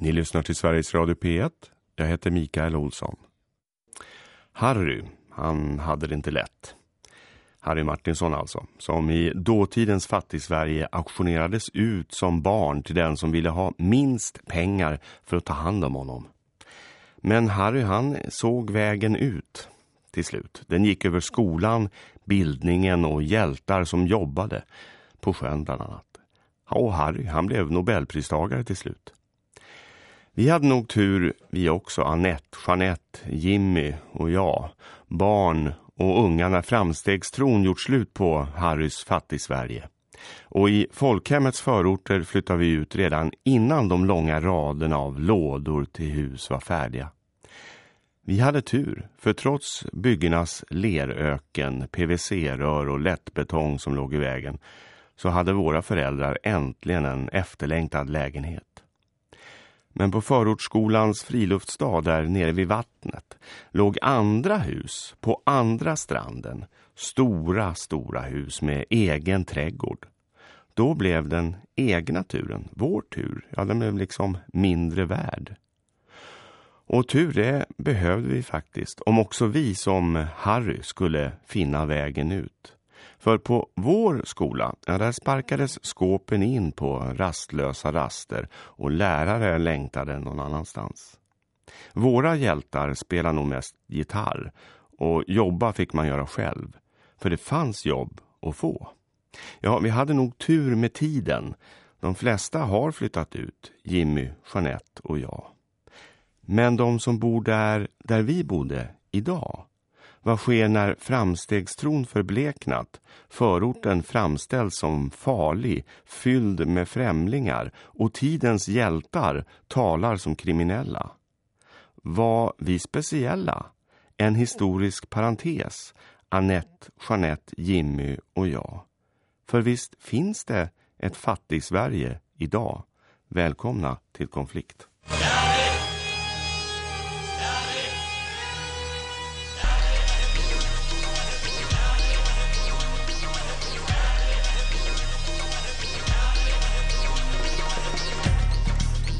Ni lyssnar till Sveriges Radio P1. Jag heter Mikael Olsson. Harry, han hade det inte lätt. Harry Martinsson alltså, som i dåtidens fattig-Sverige auktionerades ut som barn till den som ville ha minst pengar för att ta hand om honom. Men Harry han såg vägen ut till slut. Den gick över skolan, bildningen och hjältar som jobbade på sjön bland annat. Och Harry han blev Nobelpristagare till slut. Vi hade nog tur, vi också, Annette, Jeanette, Jimmy och jag. Barn och unga när framstegstron gjort slut på Harrys fattig-Sverige. Och i folkhemmets förorter flyttade vi ut redan innan de långa raderna av lådor till hus var färdiga. Vi hade tur, för trots byggenas leröken, PVC-rör och lättbetong som låg i vägen så hade våra föräldrar äntligen en efterlängtad lägenhet. Men på förortsskolans friluftsdag där nere vid vattnet låg andra hus på andra stranden. Stora, stora hus med egen trädgård. Då blev den egna turen, vår tur, ja den blev liksom mindre värd. Och tur det behövde vi faktiskt, om också vi som Harry skulle finna vägen ut. För på vår skola, ja, där sparkades skåpen in på rastlösa raster och lärare längtade någon annanstans. Våra hjältar spelar nog mest gitarr och jobba fick man göra själv. För det fanns jobb att få. Ja, vi hade nog tur med tiden. De flesta har flyttat ut, Jimmy, Jeanette och jag. Men de som bor där, där vi bodde idag, vad sker när framstegstron förbleknat, förorten framställs som farlig, fylld med främlingar och tidens hjältar talar som kriminella? Var vi speciella? En historisk parentes, Annette, Jeanette, Jimmy och jag. För visst finns det ett fattig Sverige idag. Välkomna till konflikt.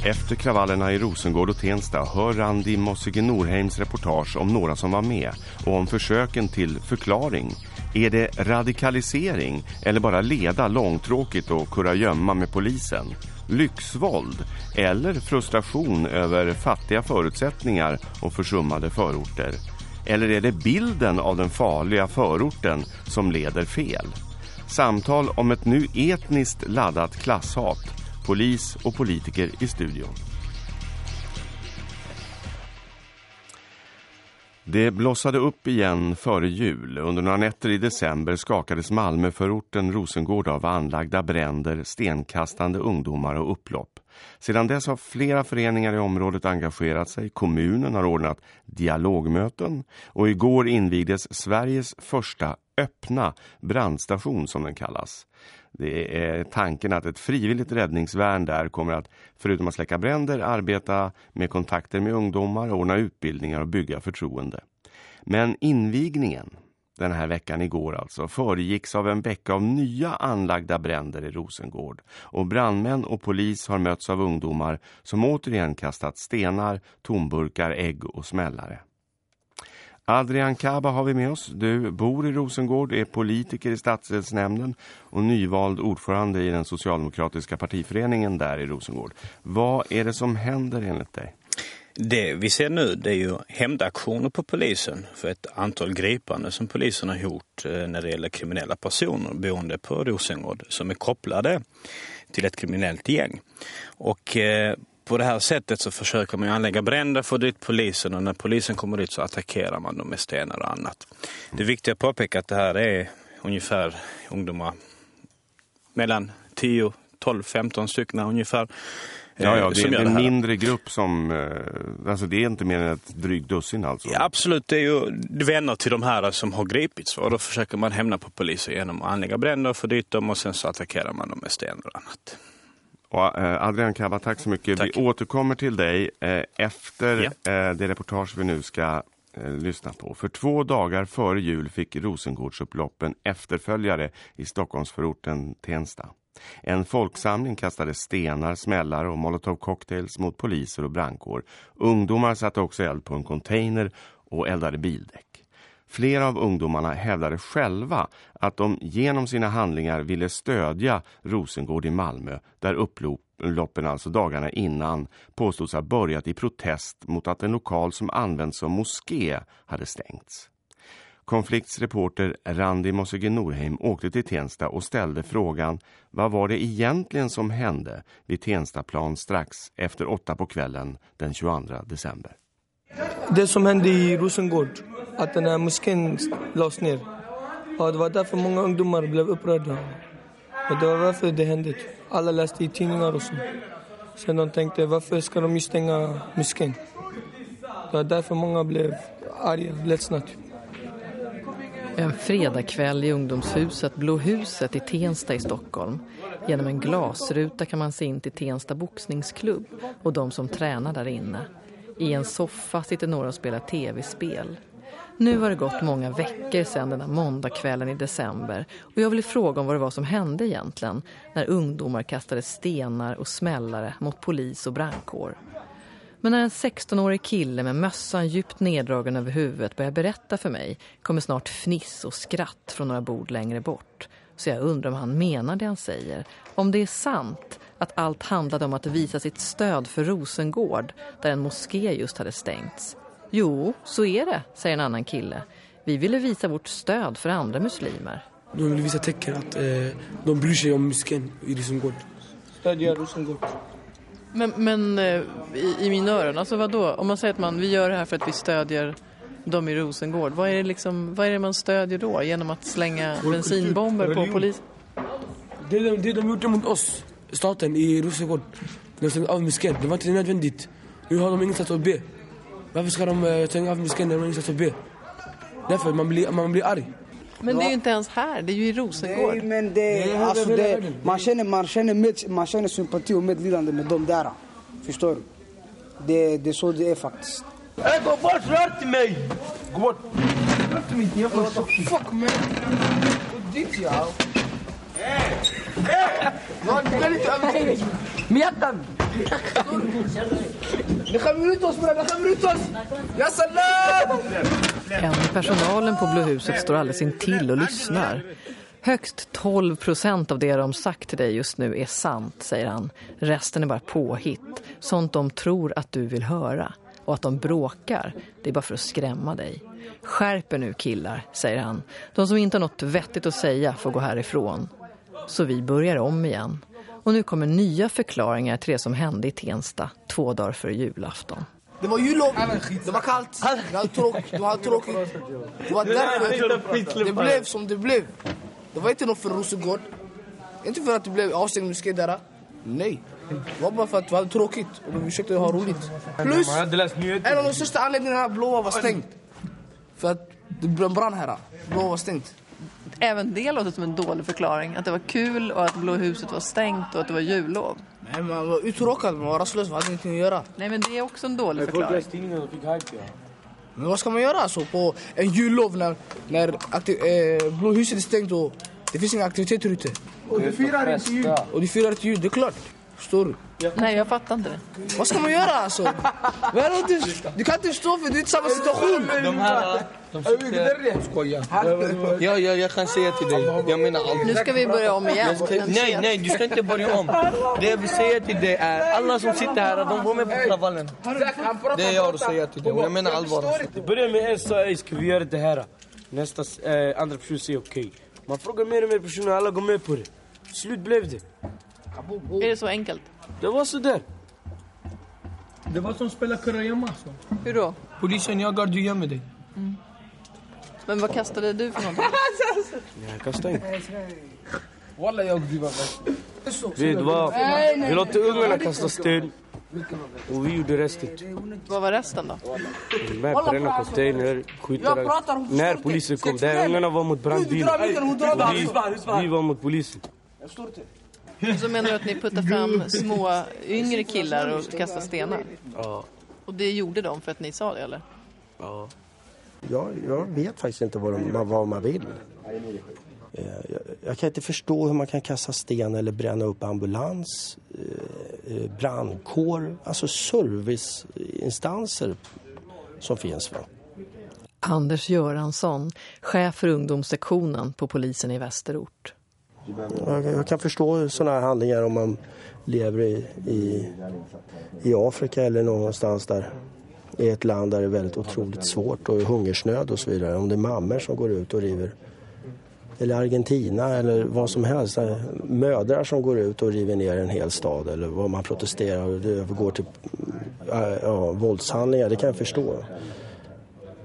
Efter kravallerna i Rosengård och Tensta hör Randi Mossige Norheims reportage om några som var med och om försöken till förklaring. Är det radikalisering eller bara leda långtråkigt och kurra gömma med polisen? Lyxvåld eller frustration över fattiga förutsättningar och försummade förorter? Eller är det bilden av den farliga förorten som leder fel? Samtal om ett nu etniskt laddat klasshat polis och politiker i studion. Det blossade upp igen före jul. Under några nätter i december skakades Malmöförorten Rosengård av anlagda bränder, stenkastande ungdomar och upplopp. Sedan dess har flera föreningar i området engagerat sig. Kommunen har ordnat dialogmöten och igår invigdes Sveriges första öppna brandstation som den kallas. Det är tanken att ett frivilligt räddningsvärn där kommer att, förutom att släcka bränder, arbeta med kontakter med ungdomar, ordna utbildningar och bygga förtroende. Men invigningen, den här veckan igår alltså, föregicks av en vecka av nya anlagda bränder i Rosengård. Och brandmän och polis har mötts av ungdomar som återigen kastat stenar, tomburkar, ägg och smällare. Adrian Kaba har vi med oss. Du bor i Rosengård, är politiker i stadsdelsnämnden och nyvald ordförande i den socialdemokratiska partiföreningen där i Rosengård. Vad är det som händer enligt dig? Det vi ser nu det är ju hämndaktioner på polisen för ett antal gripande som polisen har gjort eh, när det gäller kriminella personer boende på Rosengård som är kopplade till ett kriminellt gäng. Och eh, på det här sättet så försöker man anlägga bränder för dit polisen och när polisen kommer dit så attackerar man dem med stenar och annat. Det är viktigt att påpeka att det här är ungefär ungdomar mellan 10, 12, 15 stycken ungefär. Ja, ja, det, är en mindre grupp som, eh, alltså det är inte mer än ett drygt dussin alltså. Ja, absolut, det är ju vänner till de här som har gripits och då försöker man hämna på polisen genom att anlägga bränder för dit dem och sen så attackerar man dem med stenar och annat. Och, eh, Adrian Kaba, tack så mycket. Tack. Vi återkommer till dig eh, efter ja. eh, det reportage vi nu ska lyssna på. För två dagar före jul fick Rosengårdsupploppen efterföljare i Stockholmsförorten Tensta. En folksamling kastade stenar, smällar och molotovcocktails mot poliser och brandkår. Ungdomar satte också eld på en container och eldade bildäck. Flera av ungdomarna hävdade själva att de genom sina handlingar ville stödja Rosengård i Malmö där upploppen alltså dagarna innan påstods ha börjat i protest mot att en lokal som används som moské hade stängts. Konfliktsreporter Randi Mossige-Norheim åkte till Tensta och ställde frågan vad var det egentligen som hände vid Tenstaplan strax efter åtta på kvällen den 22 december. Det som hände i Rosengård, att den här moskén lades ner. Och det var därför många ungdomar blev upprörda. Och det var varför det hände. Alla läste i tidningar och så. Sen de tänkte, varför ska de stänga moskén? Det var därför många blev arga, ledsna. En fredagkväll i ungdomshuset Blå huset i Tensta i Stockholm. Genom en glasruta kan man se in till Tensta boxningsklubb och de som tränar där inne. I en soffa sitter några och spelar tv-spel. Nu har det gått många veckor sedan den här måndagskvällen i december och jag vill fråga om vad det var som hände egentligen när ungdomar kastade stenar och smällare mot polis och brandkår. Men när en 16-årig kille med mössan djupt neddragen över huvudet börjar berätta för mig kommer snart fniss och skratt från några bord längre bort. Så jag undrar om han menar det han säger. Om det är sant att allt handlade om att visa sitt stöd för Rosengård där en moské just hade stängts. Jo, så är det, säger en annan kille. Vi ville visa vårt stöd för andra muslimer. De vill visa tecken att eh, de bryr sig om moskén i Rosengård. Stödja Rosengård. Men, men eh, i, i mina öron, alltså vad då? Om man säger att man, vi gör det här för att vi stödjer dem i Rosengård. Vad är det, liksom, vad är det man stödjer då? Genom att slänga bensinbomber på polis? Det, de, det de gjorde mot oss, staten i Rosengård, de stängde av moskén. Det var inte nödvändigt. Nu har de ingenstans att be. Varför ska de stänga av moskén när ingenstans att be? Därför man blir, man blir arg. Men det är ju inte ens här, det är ju i Rosengård. Nej, men det, alltså det, man, känner, man, känner med, man känner sympati och medlidande med dem där. Förstår du? Det, det är så det är faktiskt. Hey, gå bort, rör till mig! Gå bort! Rör till mig, jävla fuck man! Gå dit ja! Du kan inte övertyga mig! Mjätan! Ni skämmer ut oss ni skämmer ut oss! Ja salam! En i personalen på Blå huset står alldeles intill och lyssnar. Högst 12 procent av det de sagt till dig just nu är sant, säger han. Resten är bara påhitt. Sånt de tror att du vill höra. Och att de bråkar, det är bara för att skrämma dig. Skärper nu killar, säger han. De som inte har något vettigt att säga får gå härifrån. Så vi börjar om igen. Och nu kommer nya förklaringar till det som hände i Tensta två dagar före julafton. Det var jullov, det var kallt, det var tråkigt. Det var, tråkigt. Det var därför det blev som det blev. Det var inte något för Rosengård. Inte för att det blev avstängd moské där. Nej. Det var bara för att vi hade tråkigt och vi försökte ha roligt. Plus, en av de största anledningarna blåa var stängt. För att det brann här. Blåa var stängt. Även det låter som en dålig förklaring. Att det var kul och att Blå huset var stängt och att det var jullov. Nej, man var uttråkad, man var rastlös, man hade ingenting att göra. Nej, men det är också en dålig förklaring. Men vad ska man göra alltså på en jullov när, när aktiv, eh, Blå huset är stängt och det finns inga aktiviteter ute? Och du firar inte jul! Och de firar inte jul, det är klart. Förstår du? Nej, jag fattar inte det. Vad ska man göra alltså? Vad är det du, du kan inte förstå för du är inte samma situation. De här, de ja, ja, jag kan säga till dig. Jag menar allt. Nu ska vi börja om igen. Nej, nej, du ska inte börja om. Det jag vill säga till dig är alla som sitter här, de var med på kravallen. Det är jag att säga till dig. Jag menar allvar. Det börjar med en sa, ska vi göra det här? Nästa, eh, andra person säger okej. Man frågar mer och mer personer, alla går med på det. Slut blev det. Är det så enkelt? Det var så där. Det var som spela kurragömma. Hur då? Polisen jagar, du gömmer dig. Mm. Men vad kastade du för någonting? Jag kastade inte. Walla jag var, vi låter ungarna kasta sten. Och vi gjorde resten. Vad var resten då? Med bränna container, skjuta När polisen kom, där ungarna var mot brandbilen. Vi, vi var mot polisen. Så menar du att ni puttar fram små yngre killar och kastar stenar? Ja. Och det gjorde de för att ni sa det eller? Ja. Jag, jag vet faktiskt inte vad, de, vad man vill. Eh, jag kan inte förstå hur man kan kasta sten eller bränna upp ambulans, eh, brandkår, alltså serviceinstanser som finns. Va? Anders Göransson, chef för ungdomssektionen på polisen i Västerort. Jag kan förstå sådana här handlingar om man lever i, i, i Afrika eller någonstans där i ett land där det är väldigt otroligt svårt och hungersnöd och så vidare. Om det är mammor som går ut och river eller Argentina eller vad som helst. Mödrar som går ut och river ner en hel stad eller vad man protesterar och det övergår till äh, ja, våldshandlingar, det kan jag förstå.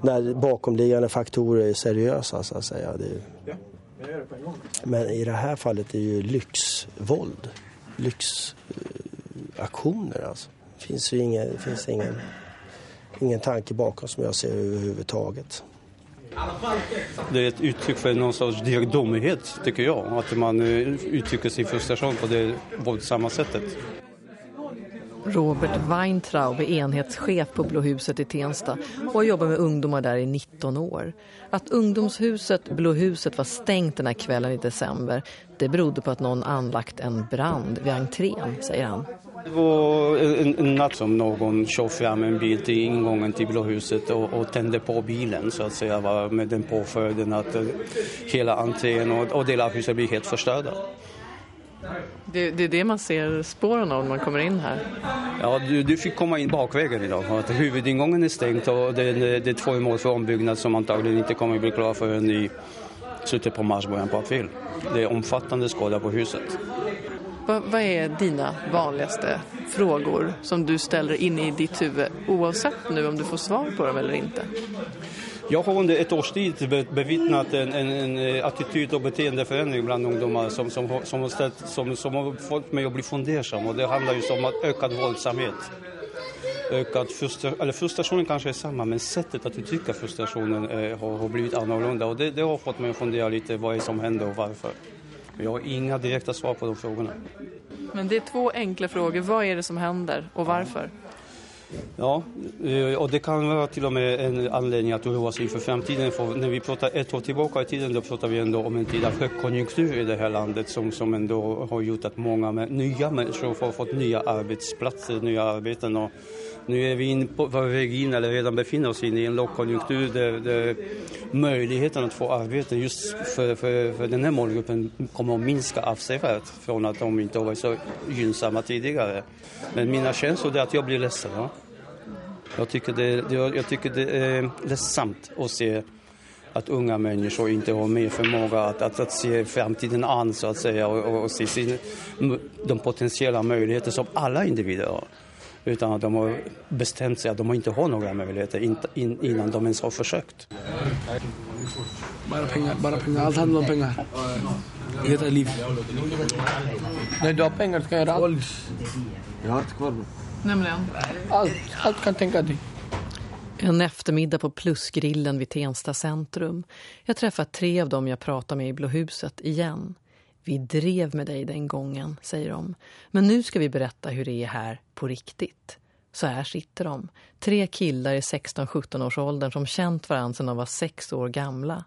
När bakomliggande faktorer är seriösa så att säga. Det... Men i det här fallet är det ju lyxvåld, lyxaktioner alltså. Det finns ju ingen, finns ingen, ingen tanke bakom som jag ser överhuvudtaget. Det är ett uttryck för någon sorts diagdomighet tycker jag. Att man eh, uttrycker sin frustration på det våldsamma sättet. Robert Weintraub är enhetschef på Blåhuset i Tensta och har jobbat med ungdomar där i 19 år. Att ungdomshuset Blåhuset var stängt den här kvällen i december det berodde på att någon anlagt en brand vid entrén, säger han. Det var en, en natt som någon kör fram en bil till ingången till Blåhuset och, och tände på bilen så att säga med den påföljden att eh, hela entrén och, och delar av huset blir helt förstörda. Det, det, är det man ser spåren av när man kommer in här. Ja, du, du fick komma in bakvägen idag. Att huvudingången är stängt och det, det är två mål för ombyggnad som antagligen inte kommer att bli klar förrän i slutet på mars, början på april. Det är omfattande skada på huset. Vad, vad är dina vanligaste frågor som du ställer in i ditt huvud oavsett nu om du får svar på dem eller inte? Jag har under ett års tid bevittnat en, en, en eh, attityd och beteendeförändring bland ungdomar som, som, som, har ställt, som, som har fått mig att bli fundersam. Och det handlar ju om att ökad våldsamhet. Ökad frustration, eller frustrationen kanske är samma, men sättet att uttrycka frustrationen eh, har, har, blivit annorlunda. Och det, det har fått mig att fundera lite vad är som händer och varför. Jag har inga direkta svar på de frågorna. Men det är två enkla frågor. Vad är det som händer och varför? Ja, eh, och det kan vara till och med en anledning att oroa sig för framtiden. För när vi pratar ett år tillbaka i tiden, då pratar vi ändå om en tid av högkonjunktur i det här landet som, som ändå har gjort att många med, nya människor har fått nya arbetsplatser, nya arbeten. Och nu är vi in på, på väg in, eller redan befinner oss in i en lågkonjunktur där, där möjligheten att få arbete just för, för, för den här målgruppen kommer att minska avsevärt från att de inte har varit så gynnsamma tidigare. Men mina känslor är att jag blir ledsen. Ja? Jag tycker det, det, jag tycker det är ledsamt att se att unga människor inte har mer förmåga att, att, att se framtiden an så att säga och, och, och se sin, de potentiella möjligheter som alla individer har. Utan att de har bestämt sig att de inte har några möjligheter in, in, innan de ens har försökt. Bara pengar, bara pengar. Allt handlar om pengar. Hela liv. När du har pengar så kan jag göra allt. Jag har inte kvar Nämligen? Allt, allt kan tänka dig. En eftermiddag på Plusgrillen vid Tensta centrum. Jag träffar tre av dem jag pratar med i Blåhuset igen. Vi drev med dig den gången, säger de. Men nu ska vi berätta hur det är här på riktigt. Så här sitter de. Tre killar i 16-17 års åldern som känt varandra sedan de var sex år gamla.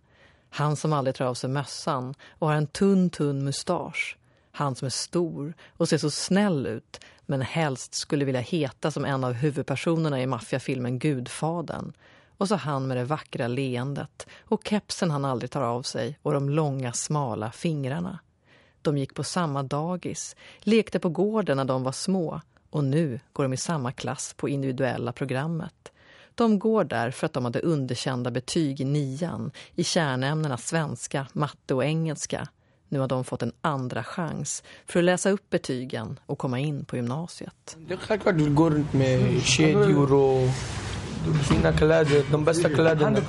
Han som aldrig tar av sig mössan och har en tunn, tunn mustasch. Han som är stor och ser så snäll ut men helst skulle vilja heta som en av huvudpersonerna i maffiafilmen Gudfaden. Och så han med det vackra leendet och kepsen han aldrig tar av sig och de långa smala fingrarna. De gick på samma dagis, lekte på gården när de var små och nu går de i samma klass på individuella programmet. De går där för att de hade underkända betyg i nian i kärnämnena svenska, matte och engelska nu har de fått en andra chans för att läsa upp betygen och komma in på gymnasiet. Det är självklart du går runt med kedjor och fina kläder, de bästa kläderna.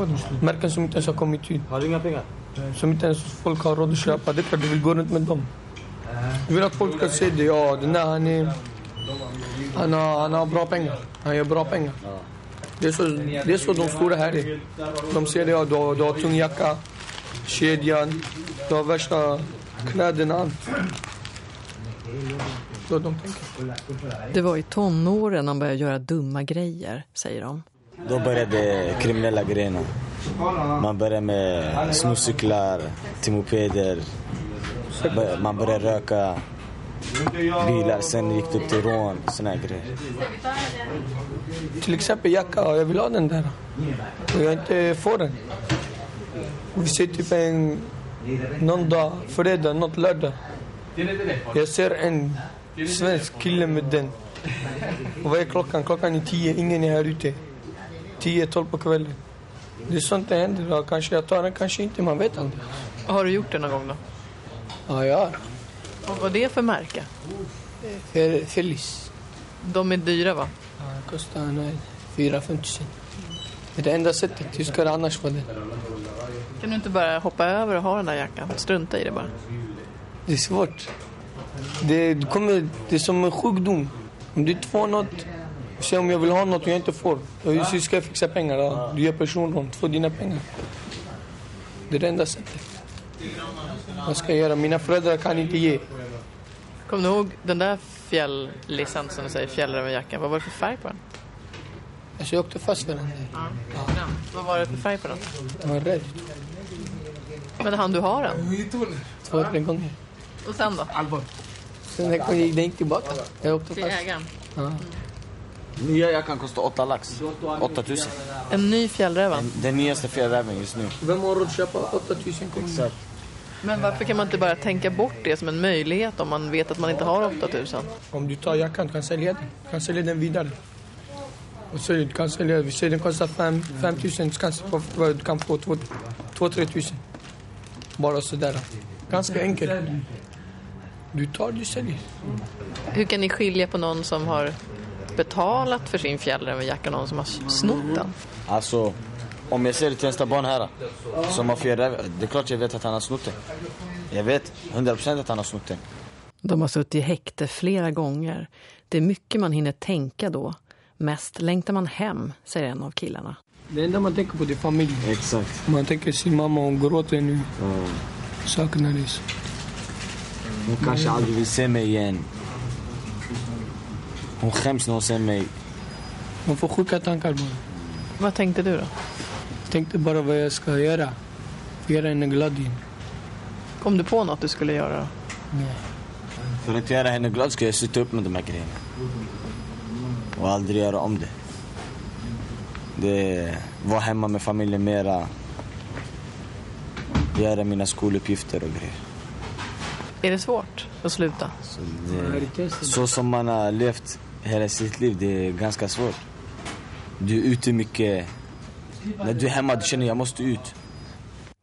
Märken som inte ens har kommit ut. Har du inga pengar? Som inte ens folk har råd att köpa. Det är klart du vill gå runt med dem. Du vill att folk ska se det. Ja, den där han är... Han har, han har bra pengar. Han gör bra pengar. Det är så, det är så de stora här är. De ser det, ja, du, du har tung jacka, kedjan, du har värsta kläderna, allt. Så de tänker. Det var i tonåren han började göra dumma grejer, säger de. Då började kriminella grejerna. Man börjar med snuscyklar, till mopeder. Man börjar röka bilar, sen gick det upp till rån, såna här grejer. Till exempel jacka, jag vill ha den där. Och jag inte får den. Vi ser typ en, någon dag, fredag, något lördag. Jag ser en svensk kille med den. Och vad är klockan? Klockan är tio, ingen är här ute. Tio, tolv på kvällen. Det är sånt det händer. Då. Kanske jag tar den, kanske inte. Man vet aldrig. Har du gjort det någon gång då? Ja, jag har. Och vad är det för märke? Fel- Feliz. De är dyra va? Ja, det kostar nej, 4-5 tusen. Det är det enda sättet. Hur ska det annars vara det? Kan du inte bara hoppa över och ha den där jackan? Strunta i det bara. Det är svårt. Det, kommer, det är som en sjukdom. Om du inte får något, säg om jag vill ha något och jag inte får. Hur ska jag fixa pengar? Då? Du gör personrån, få dina pengar. Det är det enda sättet. Vad ska jag göra? Mina föräldrar kan inte ge. Kommer du ihåg den där fjälllicensen du säger, fjällrävenjackan? Vad var det för färg på den? Alltså jag åkte fast för den. Ja. Vad var det för färg på den? Jag var rädd. Men han du har den? Två, tre gånger. Och sen då? Allvar. Sen den gick den gick tillbaka. Jag åkte Till fast. ägaren? Ja. Nya jackan kostar 8 lax. 8000. En ny fjällräven? Den nyaste fjällräven just nu. Vem har råd att köpa 8000 kronor? Men varför kan man inte bara tänka bort det som en möjlighet om man vet att man inte har 8000? Om du tar jackan, du kan sälja den. Du kan sälja den vidare. Och så du kan sälja, vi säger den kostar 5 000, du kan, få- du kan få 2-3 tusen. Bara sådär. Ganska enkelt. Du tar, du säljer. Hur kan ni skilja på någon som har betalat för sin fjällrävenjacka och någon som har snott den? Alltså, om jag ser ett Tenstabarn här som har fjällräv, det är klart jag vet att han har snott den. Jag vet 100% att han har snott den. De har suttit i häkte flera gånger. Det är mycket man hinner tänka då. Mest längtar man hem, säger en av killarna. Det enda man tänker på det är familjen. Exakt. Man tänker sin mamma, hon gråter nu. Mm. Saknar det. Hon kanske aldrig vill se mig igen. Hon skäms när hon ser mig. Man får sjuka tankar bara. Vad tänkte du då? Jag tänkte bara vad jag ska göra. Göra henne glad igen. Kom du på något du skulle göra? Nej. För att göra henne glad ska jag sluta upp med de här grejerna. Och aldrig göra om det. Det vara hemma med familjen mera. Göra mina skoluppgifter och grejer. Är det svårt att sluta? Det, så som man har levt hela sitt liv, det är ganska svårt. Du är ute mycket. När du är hemma, du känner jag måste ut.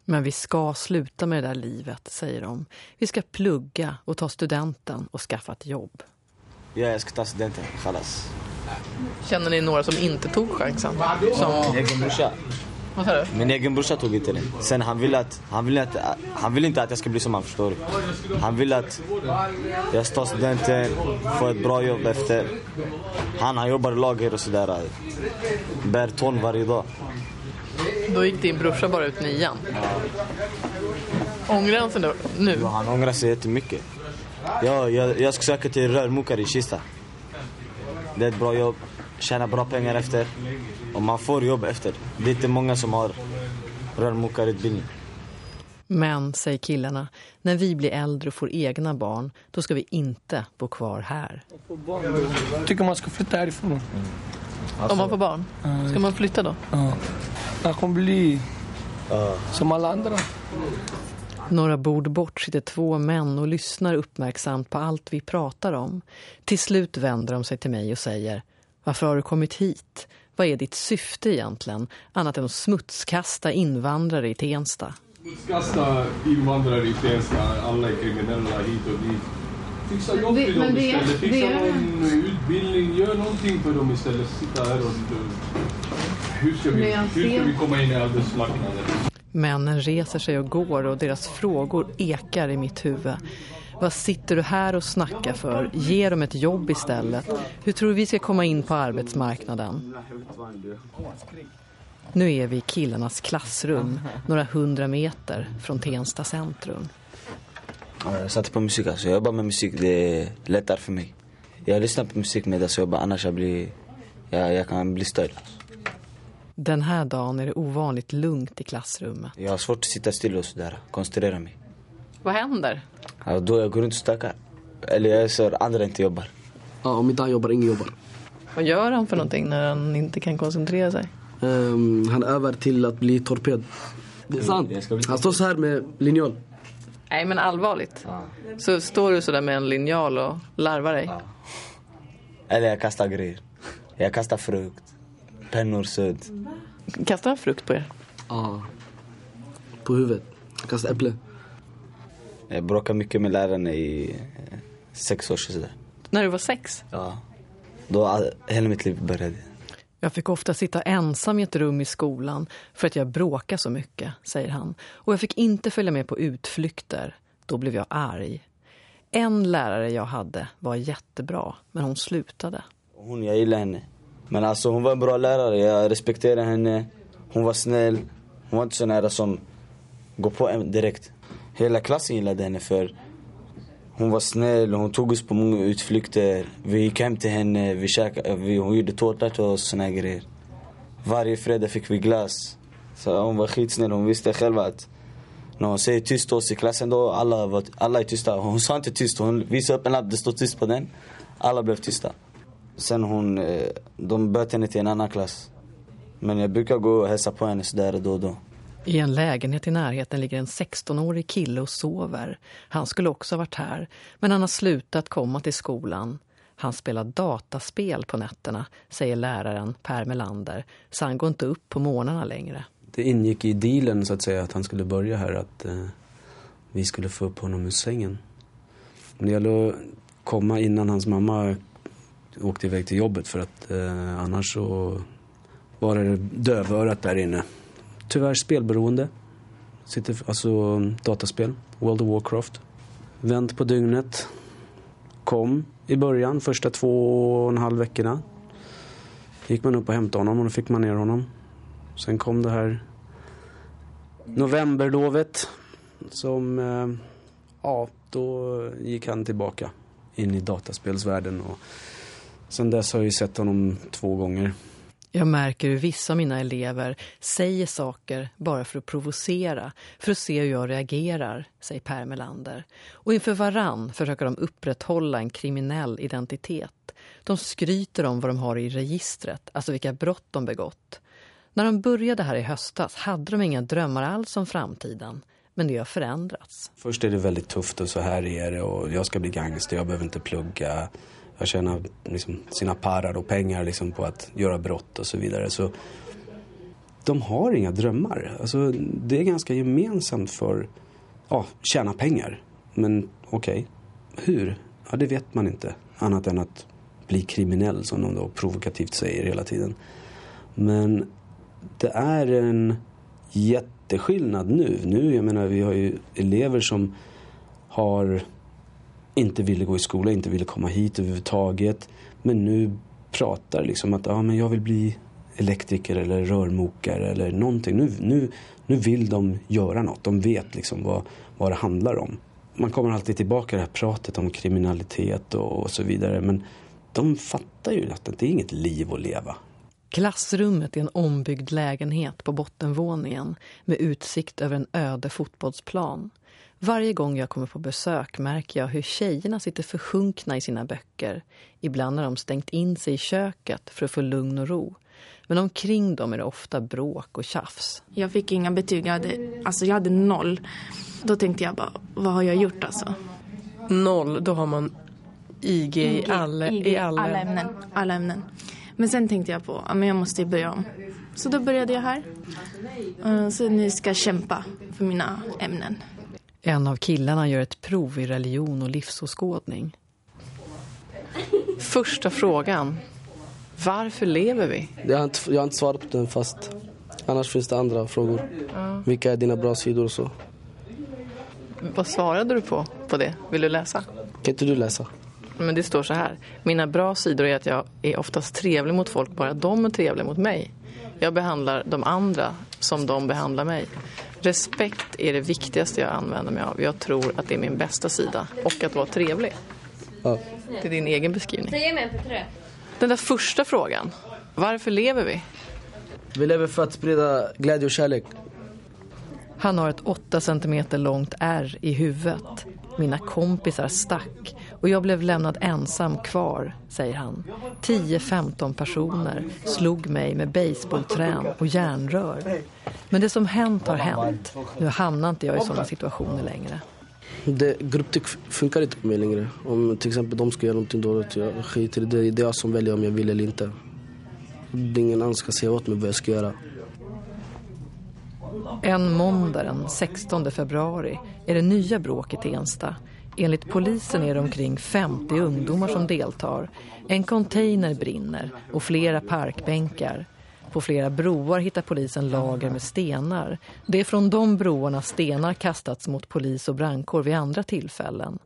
Men vi ska sluta med det där livet, säger de. Vi ska plugga och ta studenten och skaffa ett jobb. Ja, jag ska ta studenten, chalas. Känner ni några som inte tog chansen? Som... Min egen brorsa. Vad sa du? Min egen brorsa tog inte den. Sen han ville att, han ville att, han ville inte att jag ska bli som han förstår du. Han ville att jag ska ta studenten, få ett bra jobb efter. Han, han jobbar i lager och sådär. Bär ton varje dag. Då gick din brorsa bara ut nian. Ångrar han sig nu? Ja, han ångrar sig jättemycket. Ja, jag, jag ska söka till rörmokare i Kista. Det är ett bra jobb, tjäna bra pengar efter. Och man får jobb efter. Det är inte många som har rörmokarutbildning. Men, säger killarna, när vi blir äldre och får egna barn, då ska vi inte bo kvar här. Jag tycker man ska flytta härifrån. Om man får barn? Ska man flytta då? Ja. Jag kommer bli som alla andra. Några bord bort sitter två män och lyssnar uppmärksamt på allt vi pratar om. Till slut vänder de sig till mig och säger Varför har du kommit hit? Vad är ditt syfte egentligen? Annat än att smutskasta invandrare i Tensta. Smutskasta invandrare i Tensta, alla är kriminella hit och dit. Fixa jobb till dem istället. Fixa det- någon utbildning, gör någonting för dem istället. Sitta här och... Hur ska vi, hur ska vi komma in i arbetsmarknaden? Männen reser sig och går och deras frågor ekar i mitt huvud. Vad sitter du här och snackar för? Ge dem ett jobb istället. Hur tror du vi ska komma in på arbetsmarknaden? Nu är vi i killarnas klassrum, några hundra meter från Tensta centrum. Jag satt på musik alltså. Jag jobbar med musik, det är lättare för mig. Jag lyssnar på musik medan jag jobbar, annars jag blir, jag, jag kan bli störd. Den här dagen är det ovanligt lugnt i klassrummet. Jag har svårt att sitta still och sådär, koncentrera mig. Vad händer? Ja, då jag går runt och stökar. Eller jag ser andra inte jobbar. Ja, om inte han jobbar, ingen jobbar. Vad gör han för någonting när han inte kan koncentrera sig? Um, han övar till att bli torped. Det är sant. Han står så här med linjal. Nej men allvarligt. Så står du sådär med en linjal och larvar dig? Eller jag kastar grejer. Jag kastar frukt, pennor, sudd. Kastar han frukt på er? Ja. På huvudet. Han kastar äpple. Jag bråkade mycket med lärarna i eh, sex år sådär. När du var sex? Ja. Då hela mitt liv började. Jag fick ofta sitta ensam i ett rum i skolan för att jag bråkade så mycket, säger han. Och jag fick inte följa med på utflykter. Då blev jag arg. En lärare jag hade var jättebra, men hon slutade. Hon, jag gillar henne. Men alltså hon var en bra lärare, jag respekterade henne. Hon var snäll. Hon var inte så nära som går på en direkt. Hela klassen gillade henne för hon var snäll, hon tog oss på många utflykter. Vi gick hem till henne, vi käkade, vi, hon gjorde tårta till oss och såna grejer. Varje fredag fick vi glass. Så hon var skitsnäll, hon visste själv att när hon säger tyst till oss i klassen då, alla, var, alla är tysta. Hon sa inte tyst, hon visade upp en lapp, det stod tyst på den. Alla blev tysta. Sen hon, eh, de böt henne till en annan klass. Men jag brukar gå och hälsa på henne sådär då och då. I en lägenhet i närheten ligger en 16-årig kille och sover. Han skulle också ha varit här, men han har slutat komma till skolan. Han spelar dataspel på nätterna, säger läraren Per Melander, så han går inte upp på morgnarna längre. Det ingick i dealen så att säga att han skulle börja här, att eh, vi skulle få upp honom ur sängen. Men det gäller att komma innan hans mamma åkte iväg till jobbet för att eh, annars så var det dövörat där inne tyvärr spelberoende. Sitter, alltså dataspel, World of Warcraft. Vänt på dygnet. Kom i början, första två och en halv veckorna. gick man upp och hämtade honom och då fick man ner honom. Sen kom det här novemberlovet som, eh, ja, då gick han tillbaka in i dataspelsvärlden och sen dess har jag ju sett honom två gånger. Jag märker hur vissa av mina elever säger saker bara för att provocera, för att se hur jag reagerar, säger Per Melander. Och inför varann försöker de upprätthålla en kriminell identitet. De skryter om vad de har i registret, alltså vilka brott de begått. När de började här i höstas hade de inga drömmar alls om framtiden. Men det har förändrats. Först är det väldigt tufft och så här är det och jag ska bli gangster, jag behöver inte plugga jag tjäna liksom sina parar och pengar liksom på att göra brott och så vidare. Så de har inga drömmar. Alltså, det är ganska gemensamt för ja, tjäna pengar. Men okej, okay. hur? Ja, det vet man inte. Annat än att bli kriminell som de då provokativt säger hela tiden. Men det är en jätteskillnad nu. Nu, jag menar, vi har ju elever som har inte ville gå i skola, inte ville komma hit överhuvudtaget. Men nu pratar liksom att ah, men jag vill bli elektriker eller rörmokare eller någonting. Nu, nu, nu vill de göra något. De vet liksom vad, vad det handlar om. Man kommer alltid tillbaka till det här pratet om kriminalitet och, och så vidare. Men de fattar ju att det är inget liv att leva. Klassrummet är en ombyggd lägenhet på bottenvåningen med utsikt över en öde fotbollsplan. Varje gång jag kommer på besök märker jag hur tjejerna sitter försjunkna i sina böcker. Ibland har de stängt in sig i köket för att få lugn och ro. Men omkring dem är det ofta bråk och tjafs. Jag fick inga betyg, jag hade, alltså jag hade noll. Då tänkte jag bara, vad har jag gjort alltså? Noll, då har man IG, IG i, alla, IG, i alla, alla ämnen. Alla ämnen. Men sen tänkte jag på, att jag måste börja om. Så då började jag här. Eh, så nu ska jag kämpa för mina ämnen. En av killarna gör ett prov i religion och livsåskådning. Första frågan. Varför lever vi? Jag har inte, jag har inte svarat på den fast. Annars finns det andra frågor. Ja. Vilka är dina bra sidor och så? Vad svarade du på, på det? Vill du läsa? Kan inte du läsa? Men det står så här. Mina bra sidor är att jag är oftast trevlig mot folk, bara de är trevliga mot mig. Jag behandlar de andra som de behandlar mig. Respekt är det viktigaste jag använder mig av. Jag tror att det är min bästa sida. Och att vara trevlig. Ja. Det är din egen beskrivning. Den där första frågan. Varför lever vi? Vi lever för att sprida glädje och kärlek. Han har ett 8 cm långt ärr i huvudet. Mina kompisar stack och jag blev lämnad ensam kvar, säger han. 10-15 personer slog mig med baseballträn och järnrör. Men det som hänt har hänt. Nu hamnar inte jag i sådana situationer längre. Det, grupptryck funkar inte på mig längre. Om till exempel de ska göra någonting dåligt, jag skiter i det. Det är jag som väljer om jag vill eller inte. Ingen annan ska säga åt mig vad jag ska göra. En måndag den 16 februari är det nya bråket i Ensta. Enligt polisen är det omkring 50 ungdomar som deltar. En container brinner och flera parkbänkar. På flera broar hittar polisen lager med stenar. Det är från de broarna stenar kastats mot polis och brandkår vid andra tillfällen.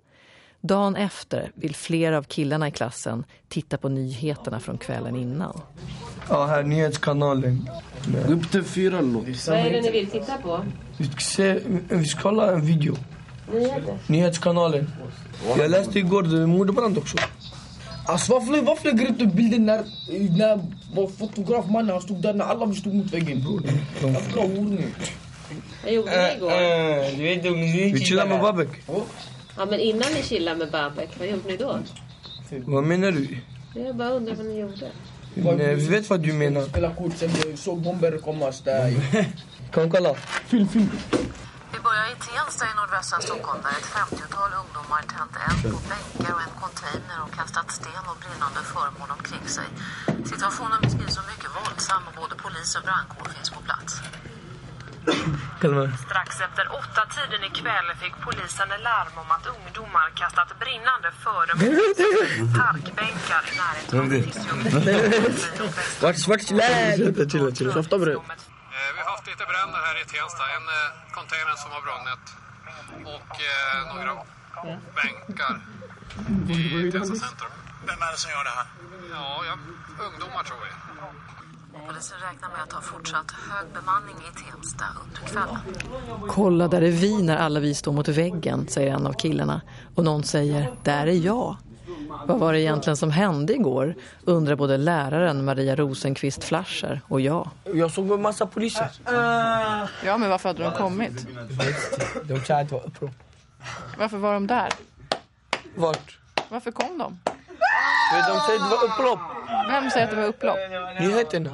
Dagen efter vill flera av killarna i klassen titta på nyheterna från kvällen innan. Ja, här nyhetskanalen. Upp till fyra något. Vad är det ni vill titta på? Vi ska, se, vi ska kolla en video. Nyheter? Nyhetskanalen. Jag läste igår, det är mordbrand också. Alltså varför, varför lägger du inte upp bilden när, när fotografmannen han stod där när alla vi stod mot väggen bror? Jävla horunge. Vad gjorde ni igår? Du vet, vi chillar med Babek. Ja, men innan ni chillade med Babek, vad gjorde ni då? Vad menar du? Jag bara undrar vad ni gjorde. Nej, vi vet vad du menar. Spela kort sen vi såg bomber komma där. Kan kolla. Film, film. Börjar i Tensta i nordvästra Stockholm där ett 50-tal ungdomar tänt eld på bänkar och en container och kastat sten och brinnande föremål omkring sig. Situationen beskrivs som mycket våldsam och både polis och brandkår finns på plats. Strax efter åtta tiden ikväll fick polisen larm om att ungdomar kastat brinnande föremål på parkbänkar i närheten av Vart, vart, chilla. Softa bre. Vi har haft lite bränder här i Tensta. En eh, container som har brunnit och eh, några bänkar i Tensta centrum. Vem är det som gör det här? Ja, ja ungdomar tror vi. Polisen räknar med att ha fortsatt hög bemanning i Tensta under kvällen. Kolla där är vi när alla vi står mot väggen, säger en av killarna. Och någon säger, där är jag. Vad var det egentligen som hände igår? Undrar både läraren Maria Rosenqvist Flascher och jag. Jag såg en massa poliser. Ja, men varför hade de kommit? De sa att det var upprop. Varför var de där? Vart? Varför kom de? De säger att det var upplopp. Vem säger att det var upplopp? Nyheterna.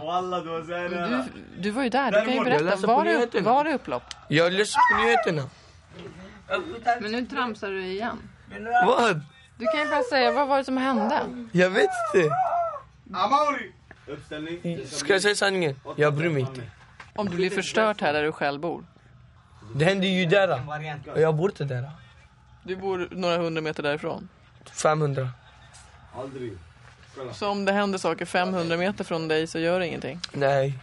Du, du var ju där, du kan ju berätta. Var det, var det upplopp? Jag läser på nyheterna. Men nu tramsar du igen. Vad? Du kan ju bara säga, vad var det som hände? Jag vet inte. Ska jag säga sanningen? Jag bryr mig inte. Om du blir förstört här där du själv bor. Det hände ju där. Och jag bor inte där. Du bor några hundra meter därifrån. 500. Så om det händer saker 500 meter från dig så gör det ingenting? Nej.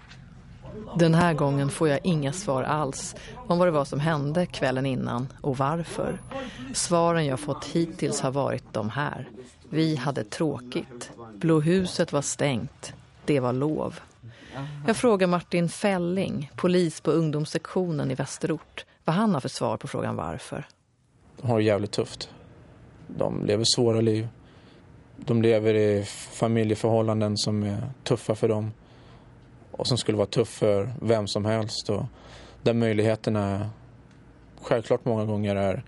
Den här gången får jag inga svar alls om vad det var som hände kvällen innan och varför. Svaren jag fått hittills har varit de här. Vi hade tråkigt. Blåhuset var stängt. Det var lov. Jag frågar Martin Fälling, polis på ungdomssektionen i Västerort, vad han har för svar på frågan varför. De har det jävligt tufft. De lever svåra liv. De lever i familjeförhållanden som är tuffa för dem och som skulle vara tuff för vem som helst. Och där möjligheterna självklart många gånger är,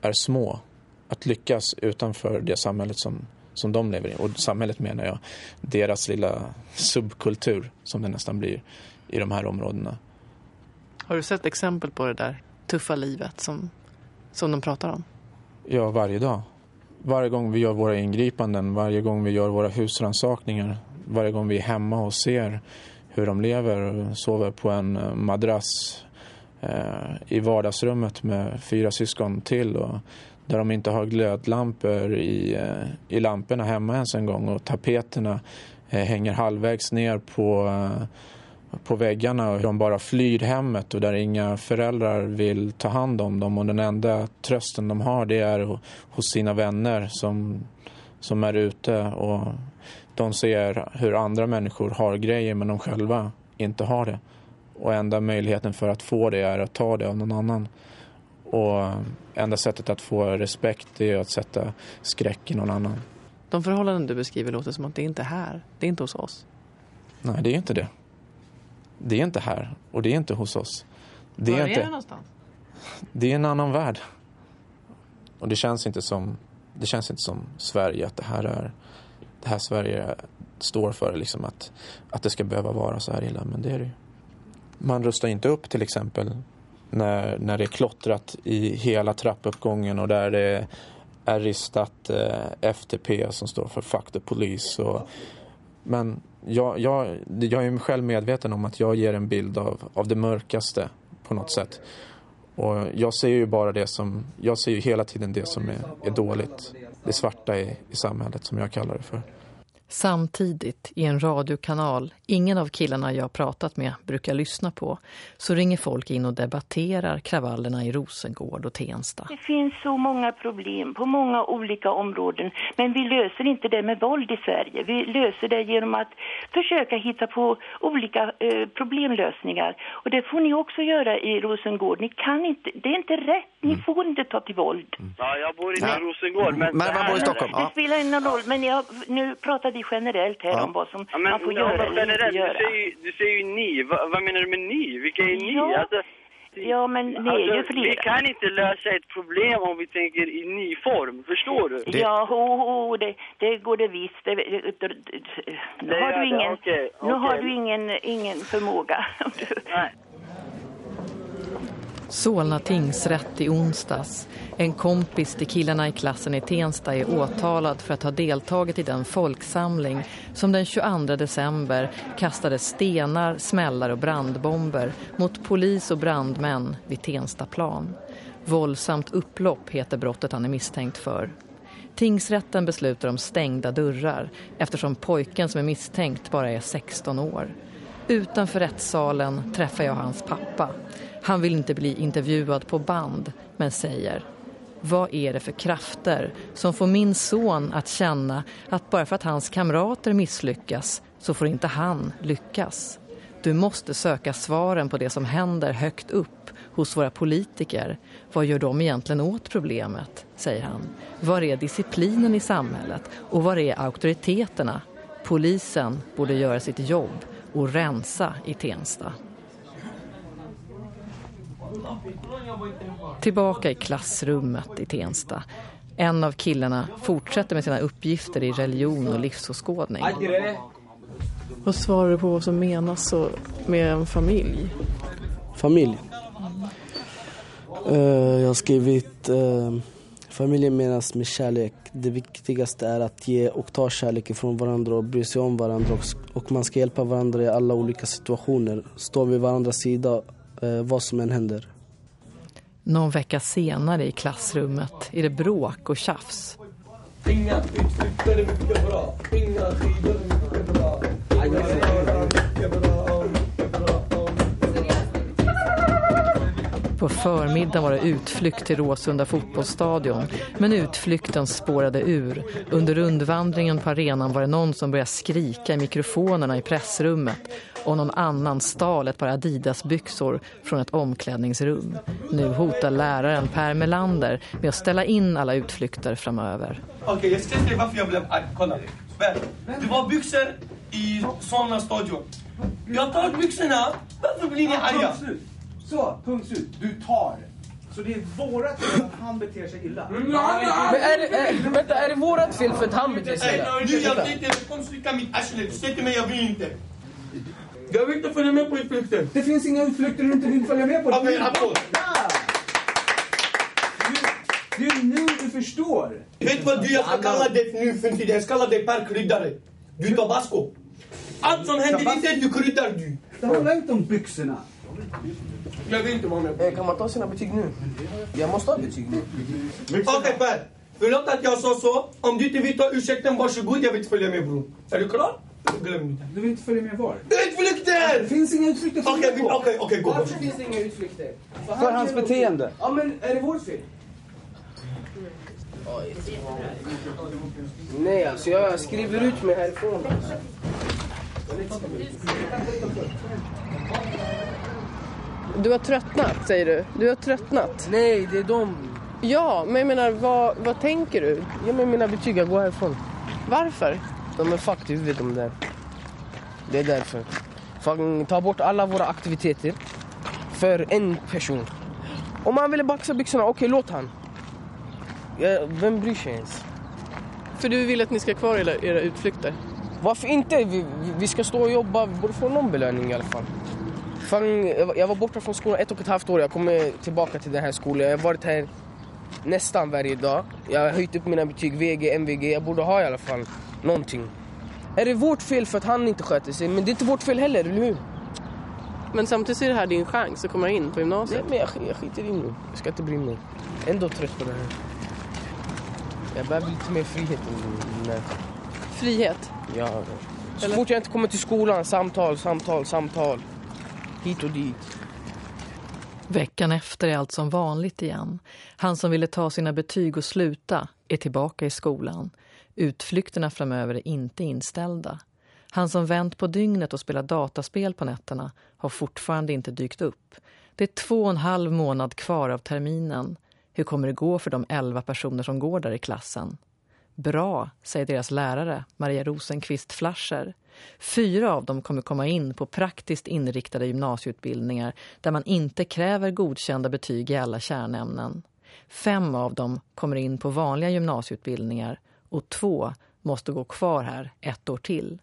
är små att lyckas utanför det samhället som, som de lever i. Och samhället menar jag deras lilla subkultur som det nästan blir i de här områdena. Har du sett exempel på det där tuffa livet som, som de pratar om? Ja, varje dag. Varje gång vi gör våra ingripanden, varje gång vi gör våra husrannsakningar, varje gång vi är hemma och ser hur de lever och sover på en eh, madrass eh, i vardagsrummet med fyra syskon till och där de inte har glödlampor i, eh, i lamporna hemma ens en gång och tapeterna hänger halvvägs ner på, på väggarna och de bara flyr hemmet och där inga föräldrar vill ta hand om dem. Och den enda trösten de har det är hos sina vänner som, som är ute och de ser hur andra människor har grejer men de själva inte har det. Och enda möjligheten för att få det är att ta det av någon annan. Och enda sättet att få respekt är att sätta skräck i någon annan. De förhållanden du beskriver låter som att det inte är här. Det är inte hos oss. Nej, det är inte det. Det är inte här och det är inte hos oss. Det Var är, inte, det någonstans? Det är en annan värld. Och det känns inte som, det känns inte som Sverige, att det här är det här Sverige står för, liksom att, att det ska behöva vara så här illa, men det är det ju. Man rustar inte upp till exempel när, när det är klottrat i hela trappuppgången och där det är ristat eh, FTP som står för Fuck the Police. Och, men jag, jag, jag är själv medveten om att jag ger en bild av, av det mörkaste på något sätt. Och jag ser ju bara det som, jag ser ju hela tiden det som är, är dåligt. Det svarta i, i samhället som jag kallar det för. Samtidigt i en radiokanal, ingen av killarna jag pratat med brukar lyssna på, så ringer folk in och debatterar kravallerna i Rosengård och Tensta. Det finns så många problem på många olika områden, men vi löser inte det med våld i Sverige. Vi löser det genom att försöka hitta på olika eh, problemlösningar. Och det får ni också göra i Rosengård. Ni kan inte, det är inte rätt. Ni mm. får inte ta till våld. Ja, jag bor inte i Rosengård. Men, men man bor i Stockholm. Det spelar ingen roll, men jag, nu pratar vi generellt här ja. om vad som ja, men, man får göra eller generellt, inte göra. Du säger, du säger ju ni. Va, vad menar du med ni? Vilka är ni? Ja. Alltså, Ja, men ni alltså, är ju flera. Vi kan inte lösa ett problem om vi tänker i ny form, förstår du? Det... Ja, ho, ho, det, det går det visst. Det, det, det, nu har du ingen, okay, okay. Nu har du ingen, ingen förmåga. Nej. Solna tingsrätt i onsdags. En kompis till killarna i klassen i Tensta är åtalad för att ha deltagit i den folksamling som den 22 december kastade stenar, smällar och brandbomber mot polis och brandmän vid Tenstaplan. Våldsamt upplopp heter brottet han är misstänkt för. Tingsrätten beslutar om stängda dörrar eftersom pojken som är misstänkt bara är 16 år. Utanför rättssalen träffar jag hans pappa. Han vill inte bli intervjuad på band men säger vad är det för krafter som får min son att känna att bara för att hans kamrater misslyckas så får inte han lyckas. Du måste söka svaren på det som händer högt upp hos våra politiker. Vad gör de egentligen åt problemet, säger han. Var är disciplinen i samhället och var är auktoriteterna? Polisen borde göra sitt jobb och rensa i Tensta. Tillbaka i klassrummet i Tensta. En av killarna fortsätter med sina uppgifter i religion och livsåskådning. Vad svarar du på vad som menas med en familj? Familj? Uh, jag har skrivit uh, familjen menas med kärlek. Det viktigaste är att ge och ta kärlek ifrån varandra och bry sig om varandra och, och man ska hjälpa varandra i alla olika situationer. Stå vid varandras sida uh, vad som än händer. Någon vecka senare i klassrummet är det bråk och tjafs. Inga utflykter är mycket bra. Inga skidor är mycket bra. På förmiddagen var det utflykt till Råsunda fotbollsstadion. Men utflykten spårade ur. Under rundvandringen på arenan var det någon som började skrika i mikrofonerna i pressrummet och någon annan stal ett par Adidas-byxor från ett omklädningsrum. Nu hotar läraren Per Melander med att ställa in alla utflykter framöver. Okej, okay, jag ska säga varför jag blev arg. Kolla. Det var byxor i sådana stadion. Jag tar byxorna. Varför blir ni arga? Så, punkt slut. Du tar. Så det är vårat fel att han beter sig illa. Men är det, är, vänta, är det vårat fel för att han beter sig illa? Nu, jag inte. Kom slicka mitt arsle. Du till mig, jag vill inte. Jag vill inte följa med på utflykten. Det finns inga utflykter du inte vill följa med på. Okej, applåd. Det är nu du förstår. Vet du vad du jag ska kalla dig nu för tiden? Jag ska kalla dig Per Kryddare. Du är tabasco. Allt som händer inte du kryddar du. Det handlar inte om byxorna. Vill inte vara med. Eh, kan man ta sina betyg nu? Jag måste ha betyg nu. Okej okay, Per. Förlåt att jag sa så. Om du inte vill ta ursäkten, varsågod. Jag vill inte följa med bror. Är du klar? Glöm inte. Du vill inte följa med var? Utflykter! Det finns inga utflykter Okej, okej, okej, gå. Varför finns det inga utflykter? För, För hans beteende. Ja, men är det vårt fel? Nej, alltså jag skriver ut mig härifrån. Du har tröttnat, säger du. Du har tröttnat. Nej, det är de. Ja, men jag menar, vad, vad tänker du? Ge mig mina betyg, jag går härifrån. Varför? De är fucked i huvudet de där. Det är därför. Fan, ta bort alla våra aktiviteter för en person. Om han ville baxa byxorna, okej okay, låt han. Ja, vem bryr sig ens? För du vill att ni ska kvar era, era utflykter? Varför inte? Vi, vi ska stå och jobba, vi borde få någon belöning i alla fall. Fan, jag var borta från skolan ett och ett halvt år, jag kommer tillbaka till den här skolan. Jag har varit här nästan varje dag. Jag har höjt upp mina betyg, VG, MVG. Jag borde ha i alla fall någonting. Är det vårt fel för att han inte sköter sig? Men det är inte vårt fel heller, eller hur? Men samtidigt är det här din chans att komma in på gymnasiet. Nej, men jag, jag skiter i nu. Jag ska inte bry mig. Ändå trött på det här. Jag behöver lite mer frihet. Nej. Frihet? Ja. Så Eller? fort jag inte kommer till skolan, samtal, samtal, samtal. Hit och dit. Veckan efter är allt som vanligt igen. Han som ville ta sina betyg och sluta är tillbaka i skolan. Utflykterna framöver är inte inställda. Han som vänt på dygnet och spelat dataspel på nätterna har fortfarande inte dykt upp. Det är två och en halv månad kvar av terminen. Hur kommer det gå för de elva personer som går där i klassen? Bra, säger deras lärare, Maria Rosenqvist Flascher. Fyra av dem kommer komma in på praktiskt inriktade gymnasieutbildningar där man inte kräver godkända betyg i alla kärnämnen. Fem av dem kommer in på vanliga gymnasieutbildningar och två måste gå kvar här ett år till.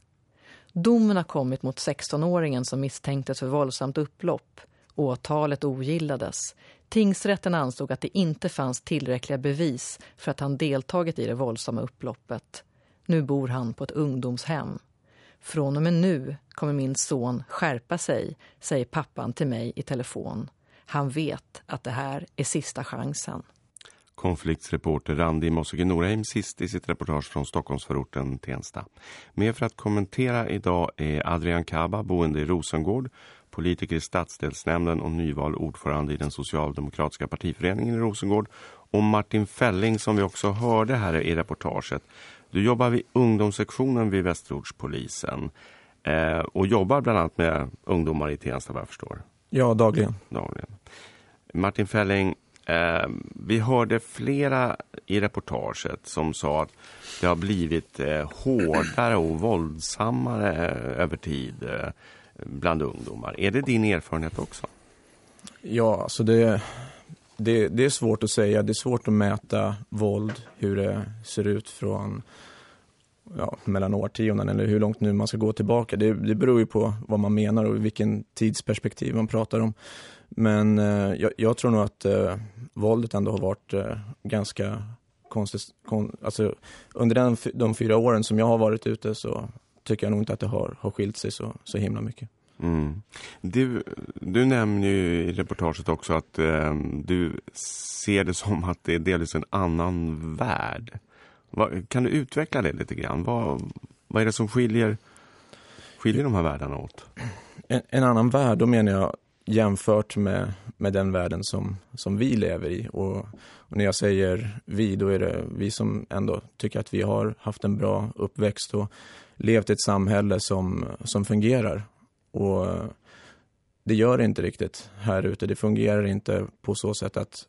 Domen har kommit mot 16-åringen som misstänktes för våldsamt upplopp. Åtalet ogillades. Tingsrätten ansåg att det inte fanns tillräckliga bevis för att han deltagit i det våldsamma upploppet. Nu bor han på ett ungdomshem. Från och med nu kommer min son skärpa sig, säger pappan till mig i telefon. Han vet att det här är sista chansen. Konfliktsreporter Randi Mossige Norheim sist i sitt reportage från Stockholmsförorten Tensta. Med för att kommentera idag är Adrian Kaba, boende i Rosengård, politiker i stadsdelsnämnden och nyval ordförande i den socialdemokratiska partiföreningen i Rosengård och Martin Fälling som vi också hörde här i reportaget. Du jobbar vid ungdomssektionen vid Västerortspolisen eh, och jobbar bland annat med ungdomar i Tensta vad jag förstår. Ja, dagligen. dagligen. Martin Fälling, eh, vi hörde flera i reportaget som sa att det har blivit eh, hårdare och våldsammare eh, över tid eh, bland ungdomar. Är det din erfarenhet också? Ja, alltså det, det, det är svårt att säga. Det är svårt att mäta våld, hur det ser ut från ja, mellan årtionden eller hur långt nu man ska gå tillbaka. Det, det beror ju på vad man menar och vilken tidsperspektiv man pratar om. Men eh, jag, jag, tror nog att eh, våldet ändå har varit eh, ganska konstigt. Kon, alltså, under den, de fyra åren som jag har varit ute så tycker jag nog inte att det har, har skilt sig så, så himla mycket. Mm. Du, du nämner ju i reportaget också att eh, du ser det som att det är delvis en annan värld. Va, kan du utveckla det lite grann? Vad, vad är det som skiljer, skiljer de här världarna åt? En, en annan värld, då menar jag jämfört med, med den världen som, som vi lever i. Och, och, när jag säger vi, då är det vi som ändå tycker att vi har haft en bra uppväxt och levt i ett samhälle som, som fungerar. Och det gör det inte riktigt här ute. Det fungerar inte på så sätt att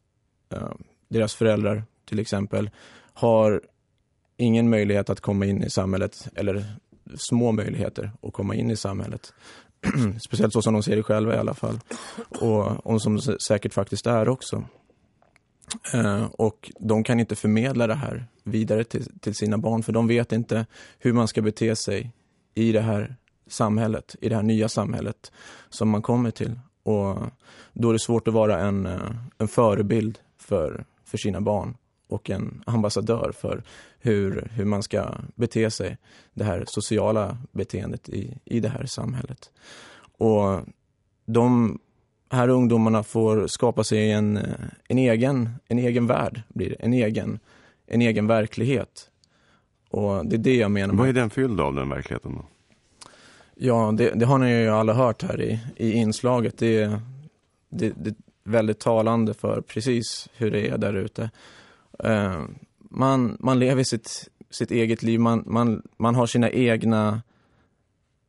eh, deras föräldrar till exempel har ingen möjlighet att komma in i samhället eller små möjligheter att komma in i samhället. Speciellt så som de ser det själva i alla fall. Och, och som säkert faktiskt är också. Eh, och de kan inte förmedla det här vidare till, till sina barn för de vet inte hur man ska bete sig i det här samhället, i det här nya samhället som man kommer till. Och då är det svårt att vara en, eh, en förebild för, för sina barn och en ambassadör för hur, hur man ska bete sig, det här sociala beteendet i, i det här samhället. Och de här ungdomarna får skapa sig en, en, egen, en egen värld, blir det, en, egen, en egen verklighet. Och det är det jag menar. Vad är den fylld av, den verkligheten då? Ja, det, det, har ni ju alla hört här i, i inslaget. Det, det, det är väldigt talande för precis hur det är där ute. Uh, man, man lever sitt, sitt eget liv, man, man, man har sina egna...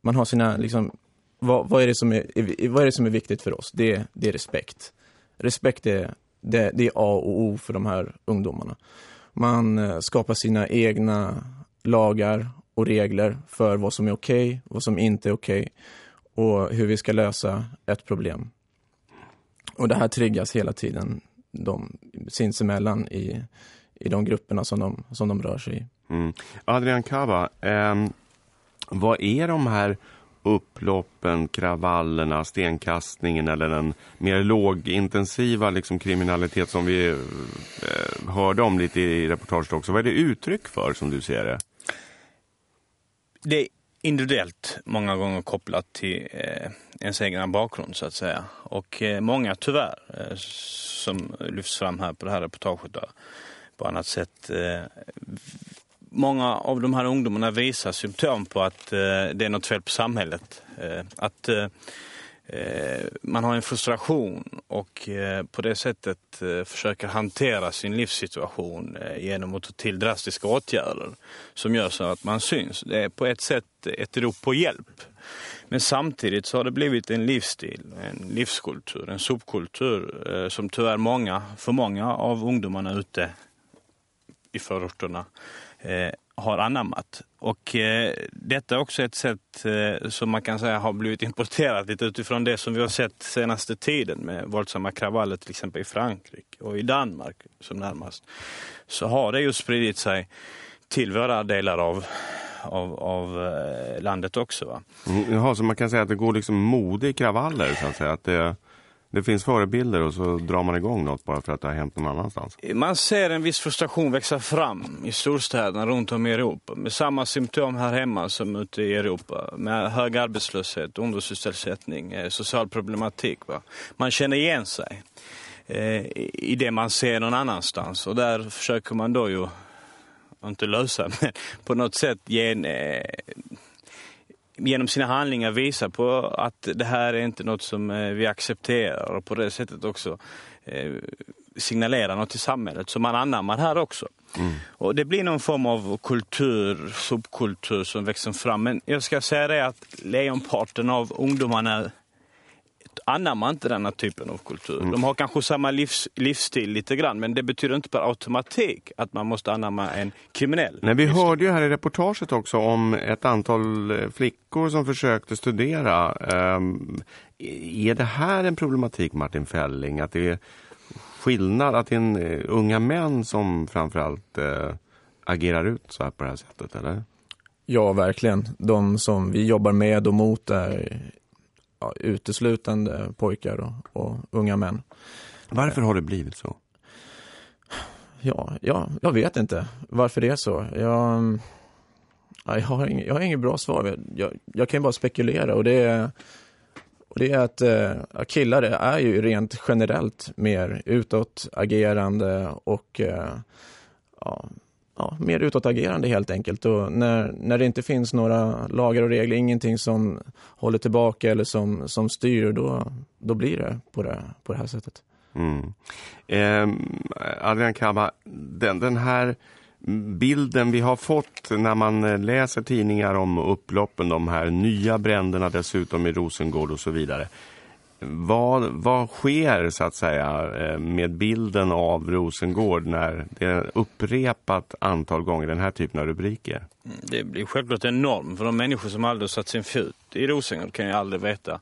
Man har sina, liksom, vad, vad, är det som är, vad är det som är viktigt för oss? Det, det är respekt. Respekt är, det, det är A och O för de här ungdomarna. Man eh, skapar sina egna lagar och regler för vad som är okej, okay, vad som inte är okej. Okay. och hur vi ska lösa ett problem. Och det här triggas hela tiden de, sinsemellan i, i de grupperna som de, som de rör sig i. Mm. Adrian Kava, eh, vad är de här upploppen, kravallerna, stenkastningen eller den mer lågintensiva liksom, kriminalitet som vi eh, hörde om lite i reportaget också. Vad är det uttryck för som du ser det? Det är individuellt många gånger kopplat till eh, ens egen bakgrund så att säga. Och eh, många tyvärr eh, som lyfts fram här på det här reportaget då, på annat sätt eh, många av de här ungdomarna visar symptom på att eh, det är något fel på samhället. Eh, att eh Eh, man har en frustration och eh, på det sättet eh, försöker hantera sin livssituation genom att ta till drastiska åtgärder som gör så att man syns. Det är på ett sätt ett rop på hjälp. Men samtidigt så har det blivit en livsstil, en livskultur, en subkultur som tyvärr många, för många av ungdomarna ute i förorterna har anammat. Och eh, detta är också ett sätt eh, som man kan säga har blivit importerat lite utifrån det som vi har sett senaste tiden med våldsamma kravaller till exempel i Frankrike och i Danmark som närmast. Så har det ju spridit sig till våra delar av av, av eh, landet också. Va? Mm, jaha, så man kan säga att det går liksom mode i kravaller så att säga. Att det, det finns förebilder och så drar man igång något bara för att det har hänt någon annanstans. Man ser en viss frustration växa fram i storstäderna runt om i Europa. Med samma symptom här hemma som ute i Europa. Med hög arbetslöshet, undersysselsättning, eh, social problematik. Va? Man känner igen sig eh, i det man ser någon annanstans. Och där försöker man då ju, inte lösa, men på något sätt ge en, eh, genom sina handlingar visa på att det här är inte något som eh, vi accepterar och på det sättet också eh, signalera något till samhället som man anammar här också. Mm. Och det blir någon form av kultur, subkultur som växer fram. Men jag ska säga det att lejonparten av ungdomarna anammar inte den här typen av kultur. Mm. De har kanske samma livs, livsstil lite grann, men det betyder inte per automatik att man måste anamma en kriminell. Nej, vi hörde ju här i reportaget också om ett antal eh, flickor som försökte studera. Um, är det här en problematik, Martin Fälling? Att det är skillnad, att det är en, uh, unga män som framförallt uh, agerar ut så här på det här sättet, eller? Ja, verkligen. De som vi jobbar med och mot är ja, uteslutande pojkar och, och, unga män. Varför har det blivit så? Ja, ja, jag vet inte varför det är så. Jag, jag, har, inget, jag har inget bra svar. Jag, jag kan bara spekulera och det är, och det är att äh, killar är ju rent generellt mer utåtagerande och äh, ja, ja, mer utåtagerande helt enkelt. Och när, när det inte finns några lagar och regler, ingenting som håller tillbaka eller som, som styr, då, då blir det på det, på det här sättet. Mm. Eh, Adrian Kaba, den, den här bilden vi har fått när man eh, läser tidningar om upploppen, de här nya bränderna dessutom i Rosengård och så vidare. Vad, vad sker så att säga eh, med bilden av Rosengård när det är upprepat antal gånger den här typen av rubriker? Mm, det blir självklart enormt. för de människor som aldrig satt sin fot i Rosengård kan ju aldrig veta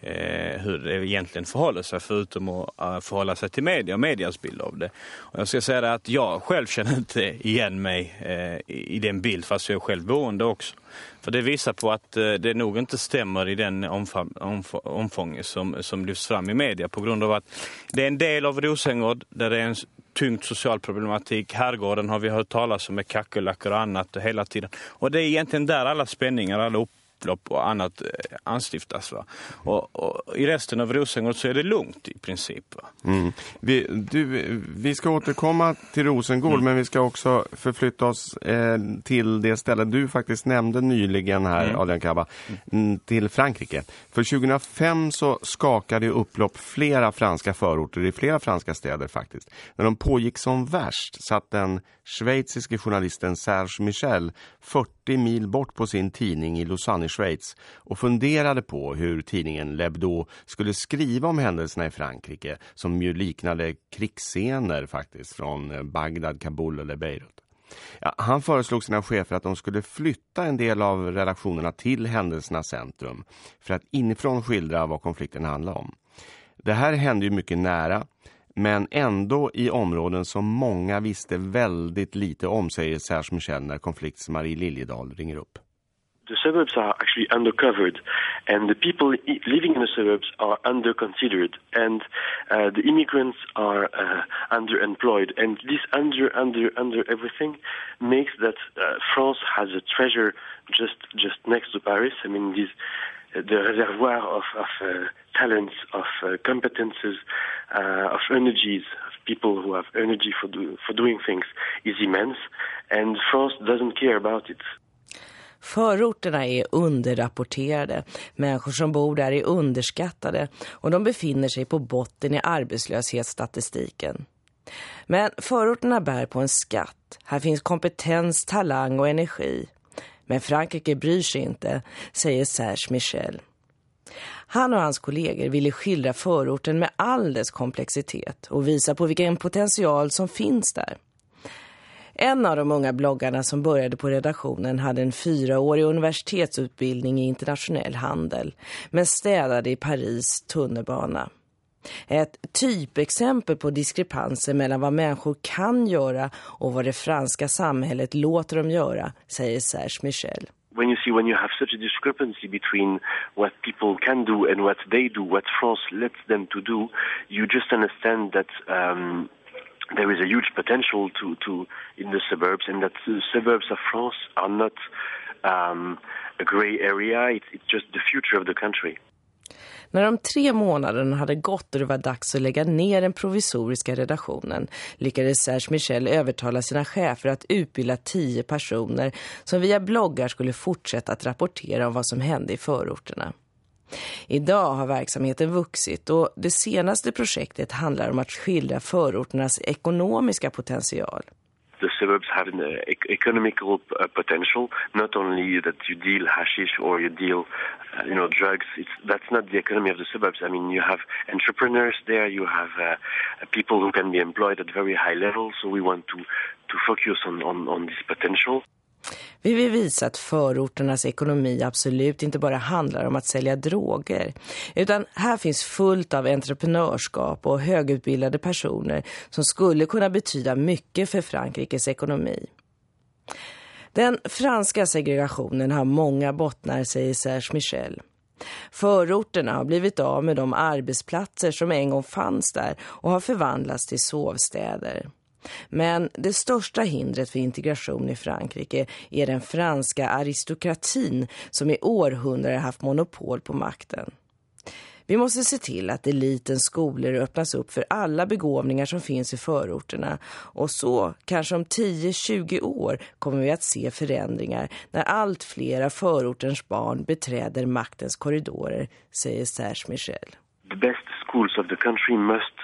eh, hur det egentligen förhåller sig förutom att eh, förhålla sig till media och medias bild av det. Och jag ska säga att jag själv känner inte igen mig eh, i, i den bild fast jag är självboende också. För det visar på att eh, det nog inte stämmer i den omfång, omfång som, som lyfts fram i media på grund av att det är en del av Rosengård där det är en tungt social problematik. Herrgården har vi hört talas om med kackerlackor och annat hela tiden. Och det är egentligen där alla spänningar, alla upp upplopp och annat eh, anstiftas. Va? Och, och, I resten av Rosengård så är det lugnt i princip. Mm. Vi, du, vi ska återkomma till Rosengård mm. men vi ska också förflytta oss eh, till det ställe du faktiskt nämnde nyligen här, mm. Adrian Kaba, mm, till Frankrike. För 2005 så skakade upplopp flera franska förorter i flera franska städer faktiskt. När de pågick som värst satt den schweiziske journalisten Serge Michel 40 mil bort på sin tidning i Lausanne i Schweiz och funderade på hur tidningen Lebdo skulle skriva om händelserna i Frankrike som ju liknade krigsscener faktiskt från eh, Bagdad, Kabul eller Beirut. Ja, han föreslog sina chefer att de skulle flytta en del av redaktionerna till händelsernas centrum för att inifrån skildra vad konflikten handlade om. Det här hände ju mycket nära men ändå i områden som många visste väldigt lite om, säger Serge Michel när konflikts Marie Liljedahl ringer upp. the suburbs are actually undercovered, and the people living in the suburbs are underconsidered, and uh, the immigrants are uh, underemployed, and this under, under, under everything makes that uh, France has a treasure just just next to Paris. I mean, these the reservoir of, of uh, talents, of uh, competences, uh, of energies, of people who have energy for do, for doing things is immense, and France doesn't care about it. Förorterna är underrapporterade. Människor som bor där är underskattade och de befinner sig på botten i arbetslöshetsstatistiken. Men förorterna bär på en skatt. Här finns kompetens, talang och energi. Men Frankrike bryr sig inte, säger Serge Michel. Han och hans kollegor ville skildra förorten med all dess komplexitet och visa på vilken potential som finns där. En av de unga bloggarna som började på redaktionen hade en fyraårig universitetsutbildning i internationell handel men städade i Paris tunnelbana. Ett typexempel på diskrepanser mellan vad människor kan göra och vad det franska samhället låter dem göra, säger Serge Michel. when you see when you have such a discrepancy between what people can do and what they do, what France lets them to do, you just understand that um, there is a huge potential to, to in the suburbs, and that the suburbs of France are not um, a grey area. It's, it's just the future of the country. När de tre månaderna hade gått och det var dags att lägga ner den provisoriska redaktionen lyckades Serge Michel övertala sina chefer att utbilda tio personer som via bloggar skulle fortsätta att rapportera om vad som hände i förorterna. Idag har verksamheten vuxit och det senaste projektet handlar om att skildra förorternas ekonomiska potential. The suburbs have an uh, economical uh, potential. Not only that you deal hashish or you deal, uh, you know, drugs. It's, that's not the economy of the suburbs. I mean, you have entrepreneurs there. You have uh, people who can be employed at very high levels. So we want to to focus on on, on this potential. Vi vill visa att förorternas ekonomi absolut inte bara handlar om att sälja droger. Utan här finns fullt av entreprenörskap och högutbildade personer som skulle kunna betyda mycket för Frankrikes ekonomi. Den franska segregationen har många bottnar, säger Serge Michel. Förorterna har blivit av med de arbetsplatser som en gång fanns där och har förvandlats till sovstäder. Men det största hindret för integration i Frankrike är den franska aristokratin som i århundraden haft monopol på makten. Vi måste se till att elitens skolor öppnas upp för alla begåvningar som finns i förorterna. Och så, kanske om 10-20 år, kommer vi att se förändringar när allt fler av förortens barn beträder maktens korridorer, säger Serge Michel. The best schools of the country must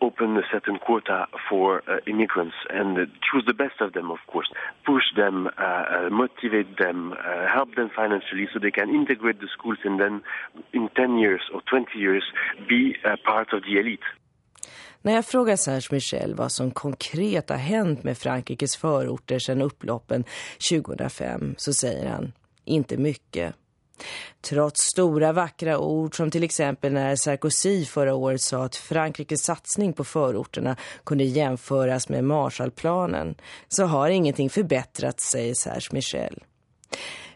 open a certain quota for uh, immigrants and uh, choose the best of them, of course. Push them, uh, uh motivate them, uh, help them financially so they can integrate the schools and then in 10 years or 20 years be a part of the elite. När jag frågar Serge Michel vad som konkret har hänt med Frankrikes förorter sedan upploppen 2005 så säger han inte mycket. Trots stora vackra ord som till exempel när Sarkozy förra året sa att Frankrikes satsning på förorterna kunde jämföras med Marshallplanen så har ingenting förbättrats, säger Serge Michel.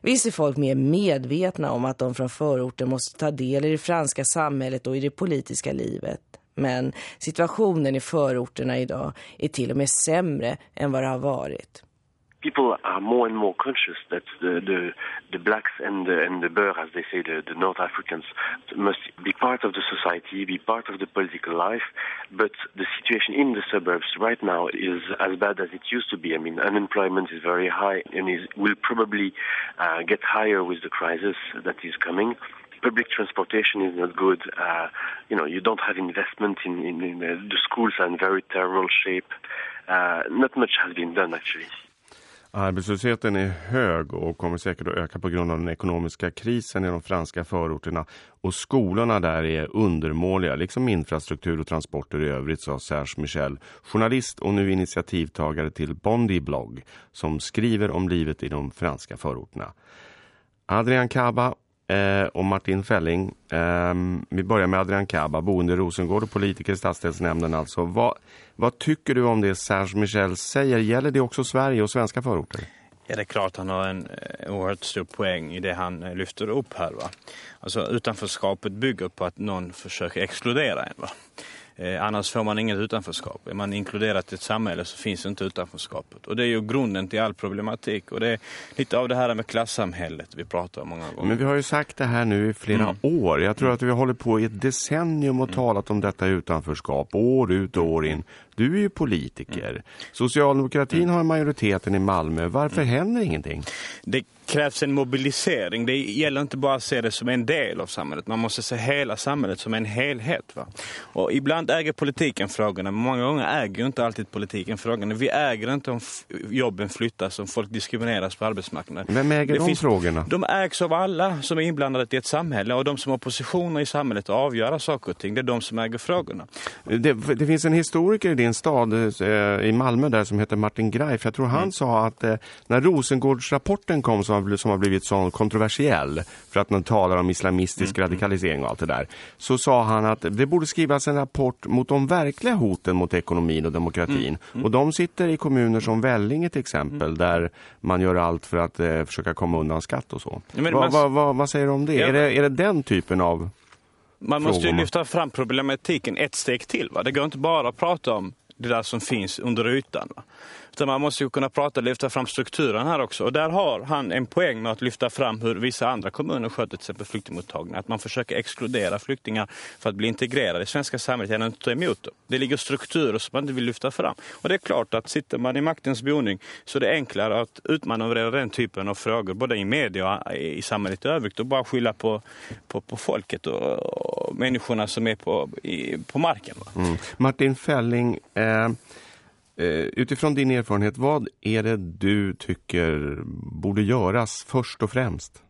Visst är folk mer medvetna om att de från förorten måste ta del i det franska samhället och i det politiska livet. Men situationen i förorterna idag är till och med sämre än vad det har varit. People are more and more conscious that the the, the blacks and the, and the Boer, as they say, the, the North Africans, must be part of the society, be part of the political life. But the situation in the suburbs right now is as bad as it used to be. I mean, unemployment is very high and is, will probably uh, get higher with the crisis that is coming public transportation is not good. Uh, you know, you don't have investment in, in, in uh, the schools are in very terrible shape. Uh, not much has been done actually. Arbetslösheten är hög och kommer säkert att öka på grund av den ekonomiska krisen i de franska förorterna. Och skolorna där är undermåliga, liksom infrastruktur och transporter i övrigt, sa Serge Michel, journalist och nu initiativtagare till Bondi blogg, som skriver om livet i de franska förorterna. Adrian Kaba eh, och Martin Fälling. Eh, vi börjar med Adrian Kaba, boende i Rosengård och politiker i stadsdelsnämnden. Alltså. Vad, vad tycker du om det Serge Michel säger? Gäller det också Sverige och svenska förorter? Ja, det är klart han har en eh, oerhört stor poäng i det han eh, lyfter upp här. Va? Alltså utanförskapet bygger på att någon försöker exkludera en. Va? Eh, annars får man inget utanförskap. Är man inkluderat i ett samhälle så finns inte utanförskapet. Och det är ju grunden till all problematik. Och det är lite av det här med klassamhället vi pratar om många gånger. Men vi har ju sagt det här nu i flera mm. år. Jag tror att vi hållit på i ett decennium och mm. talat om detta utanförskap. År ut och år in. Du är ju politiker. Mm. Socialdemokratin mm. har majoriteten i Malmö. Varför mm. händer ingenting? Det krävs en mobilisering. Det gäller inte bara att se det som en del av samhället. Man måste se hela samhället som en helhet. Va? Och ibland äger politiken frågorna, men många gånger äger inte alltid politiken frågorna. Vi äger inte om jobben flyttas, om folk diskrimineras på arbetsmarknaden. Vem äger det de finns, frågorna? De ägs av alla som är inblandade i ett samhälle och de som har positioner i samhället att avgöra saker och ting. Det är de som äger frågorna. Det, det finns en historiker i din stad eh, i Malmö där som heter Martin Greif. Jag tror han mm. sa att eh, när Rosengårdsrapporten kom som har, som har blivit så kontroversiell för att man talar om islamistisk mm. radikalisering och allt det där. Så sa han att det borde skrivas en rapport mot de verkliga hoten mot ekonomin och demokratin. Mm. mm. Och de sitter i kommuner som Vällinge till exempel mm. där man gör allt för att eh, försöka komma undan skatt och så. Ja, vad, vad, vad, vad, säger du om det? Ja. Är det? Är det den typen av man måste ju lyfta fram problematiken ett steg till. Va? Det går inte bara att prata om det där som finns under ytan. Va? Utan man måste ju kunna prata och lyfta fram strukturen här också. Och där har han en poäng med att lyfta fram hur vissa andra kommuner sköter till exempel flyktingmottagning. Att man försöker exkludera flyktingar för att bli integrerade i svenska samhället genom att ta emot dem. Det ligger strukturer som man inte vill lyfta fram. Och det är klart att sitter man i maktens boning så är det enklare att utmanövrera den typen av frågor både i media och i samhället i övrigt och bara skylla på, på, på folket och, och människorna som är på, i, på marken. Mm. Martin Fälling, eh Eh, Eh, utifrån din erfarenhet, vad är det du tycker borde göras först och främst?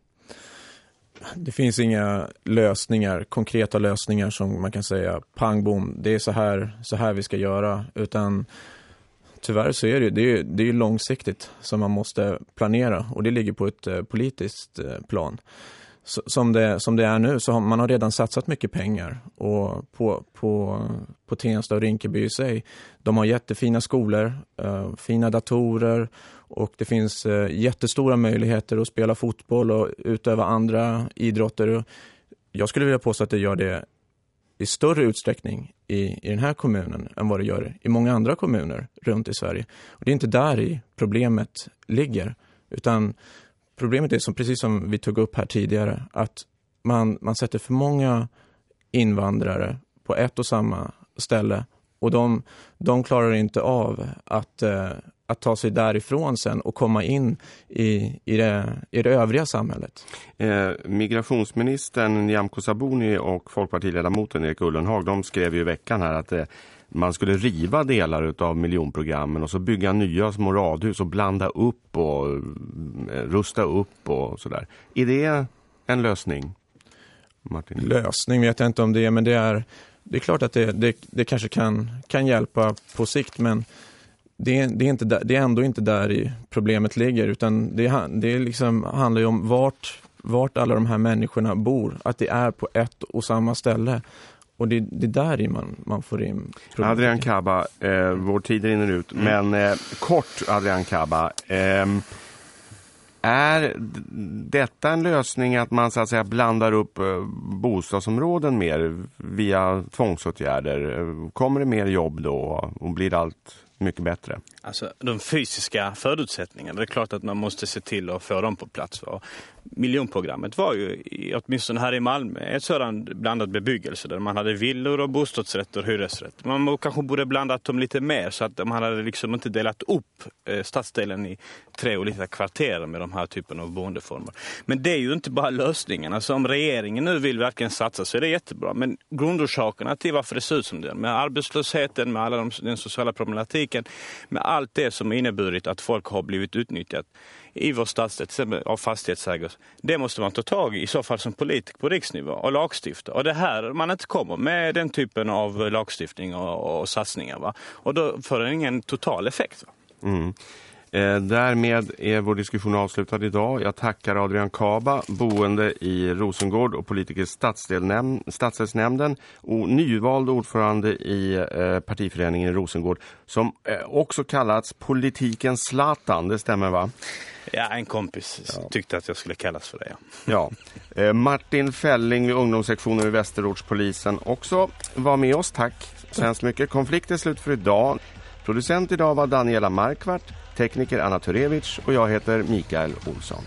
Det finns inga lösningar, konkreta lösningar som man kan säga pang bom, det är så här, så här vi ska göra. Utan tyvärr så är det, det är, det är långsiktigt som man måste planera och det ligger på ett eh, politiskt eh, plan som det, som det är nu så har man har redan satsat mycket pengar och på, på, på Tensta och Rinkeby i sig. De har jättefina skolor, eh, fina datorer och det finns eh, jättestora möjligheter att spela fotboll och utöva andra idrotter. Jag skulle vilja påstå att det gör det i större utsträckning i, i den här kommunen än vad det gör i många andra kommuner runt i Sverige. Och det är inte där i problemet ligger utan Problemet är, som, precis som vi tog upp här tidigare, att man, man sätter för många invandrare på ett och samma ställe och de, de klarar inte av att, eh, att ta sig därifrån sen och komma in i, i, det, i det övriga samhället. Eh, migrationsministern Jamko Sabuni och folkpartiledamoten Erik Ullenhag de skrev ju i veckan här att eh, man skulle riva delar av miljonprogrammen och så bygga nya små radhus och blanda upp och eh, rusta upp och sådär. Är det en lösning? Martin? Lösning vet jag inte om det är, men det är, det är klart att det, det, det kanske kan, kan hjälpa på sikt, men det, det, är inte där, det är ändå inte där i problemet ligger, utan det, det liksom handlar ju om vart, vart alla de här människorna bor, att det är på ett och samma ställe. Och det, det där är man, man får in. Adrian Kaba, eh, vår tid rinner ut. Mm. Men eh, kort Adrian Kaba, eh, är detta en lösning att man så att säga blandar upp eh, bostadsområden mer via tvångsåtgärder? Kommer det mer jobb då och blir allt mycket bättre? Alltså de fysiska förutsättningarna, det är klart att man måste se till att få dem på plats miljonprogrammet var ju, åtminstone här i Malmö, ett sådant blandat bebyggelse där man hade villor och bostadsrätter och hyresrätter. Man kanske borde blandat dem lite mer så att man hade liksom inte delat upp eh, stadsdelen i tre olika kvarter med de här typen av boendeformer. Men det är ju inte bara lösningen. Alltså om regeringen nu vill verkligen satsa så är det jättebra. Men grundorsakerna till varför det ser ut som det med arbetslösheten, med alla de, den sociala problematiken, med allt det som inneburit att folk har blivit utnyttjat i vår stadsdel, till exempel av fastighetsägare. Det måste man ta tag i, i så fall som politiker på riksnivå och lagstifta. Och det här man inte kommer med den typen av lagstiftning och, och satsningar. Va? Och då får den ingen total effekt. Mm. Eh, därmed är vår diskussion avslutad idag. Jag tackar Adrian Kaba, boende i Rosengård och politiker i stadsdelsnämnden och nyvald ordförande i eh, partiföreningen i Rosengård som eh, också kallats politikens Zlatan, det stämmer va? Ja, en kompis ja. tyckte att jag skulle kallas för det. Ja. ja. Eh, Martin Fälling vid ungdomssektionen vid Västerortspolisen också var med oss. Tack så hemskt mycket. Konflikt är slut för idag. Producent idag var Daniela Markvart, tekniker Anna Turevic och jag heter Mikael Olsson.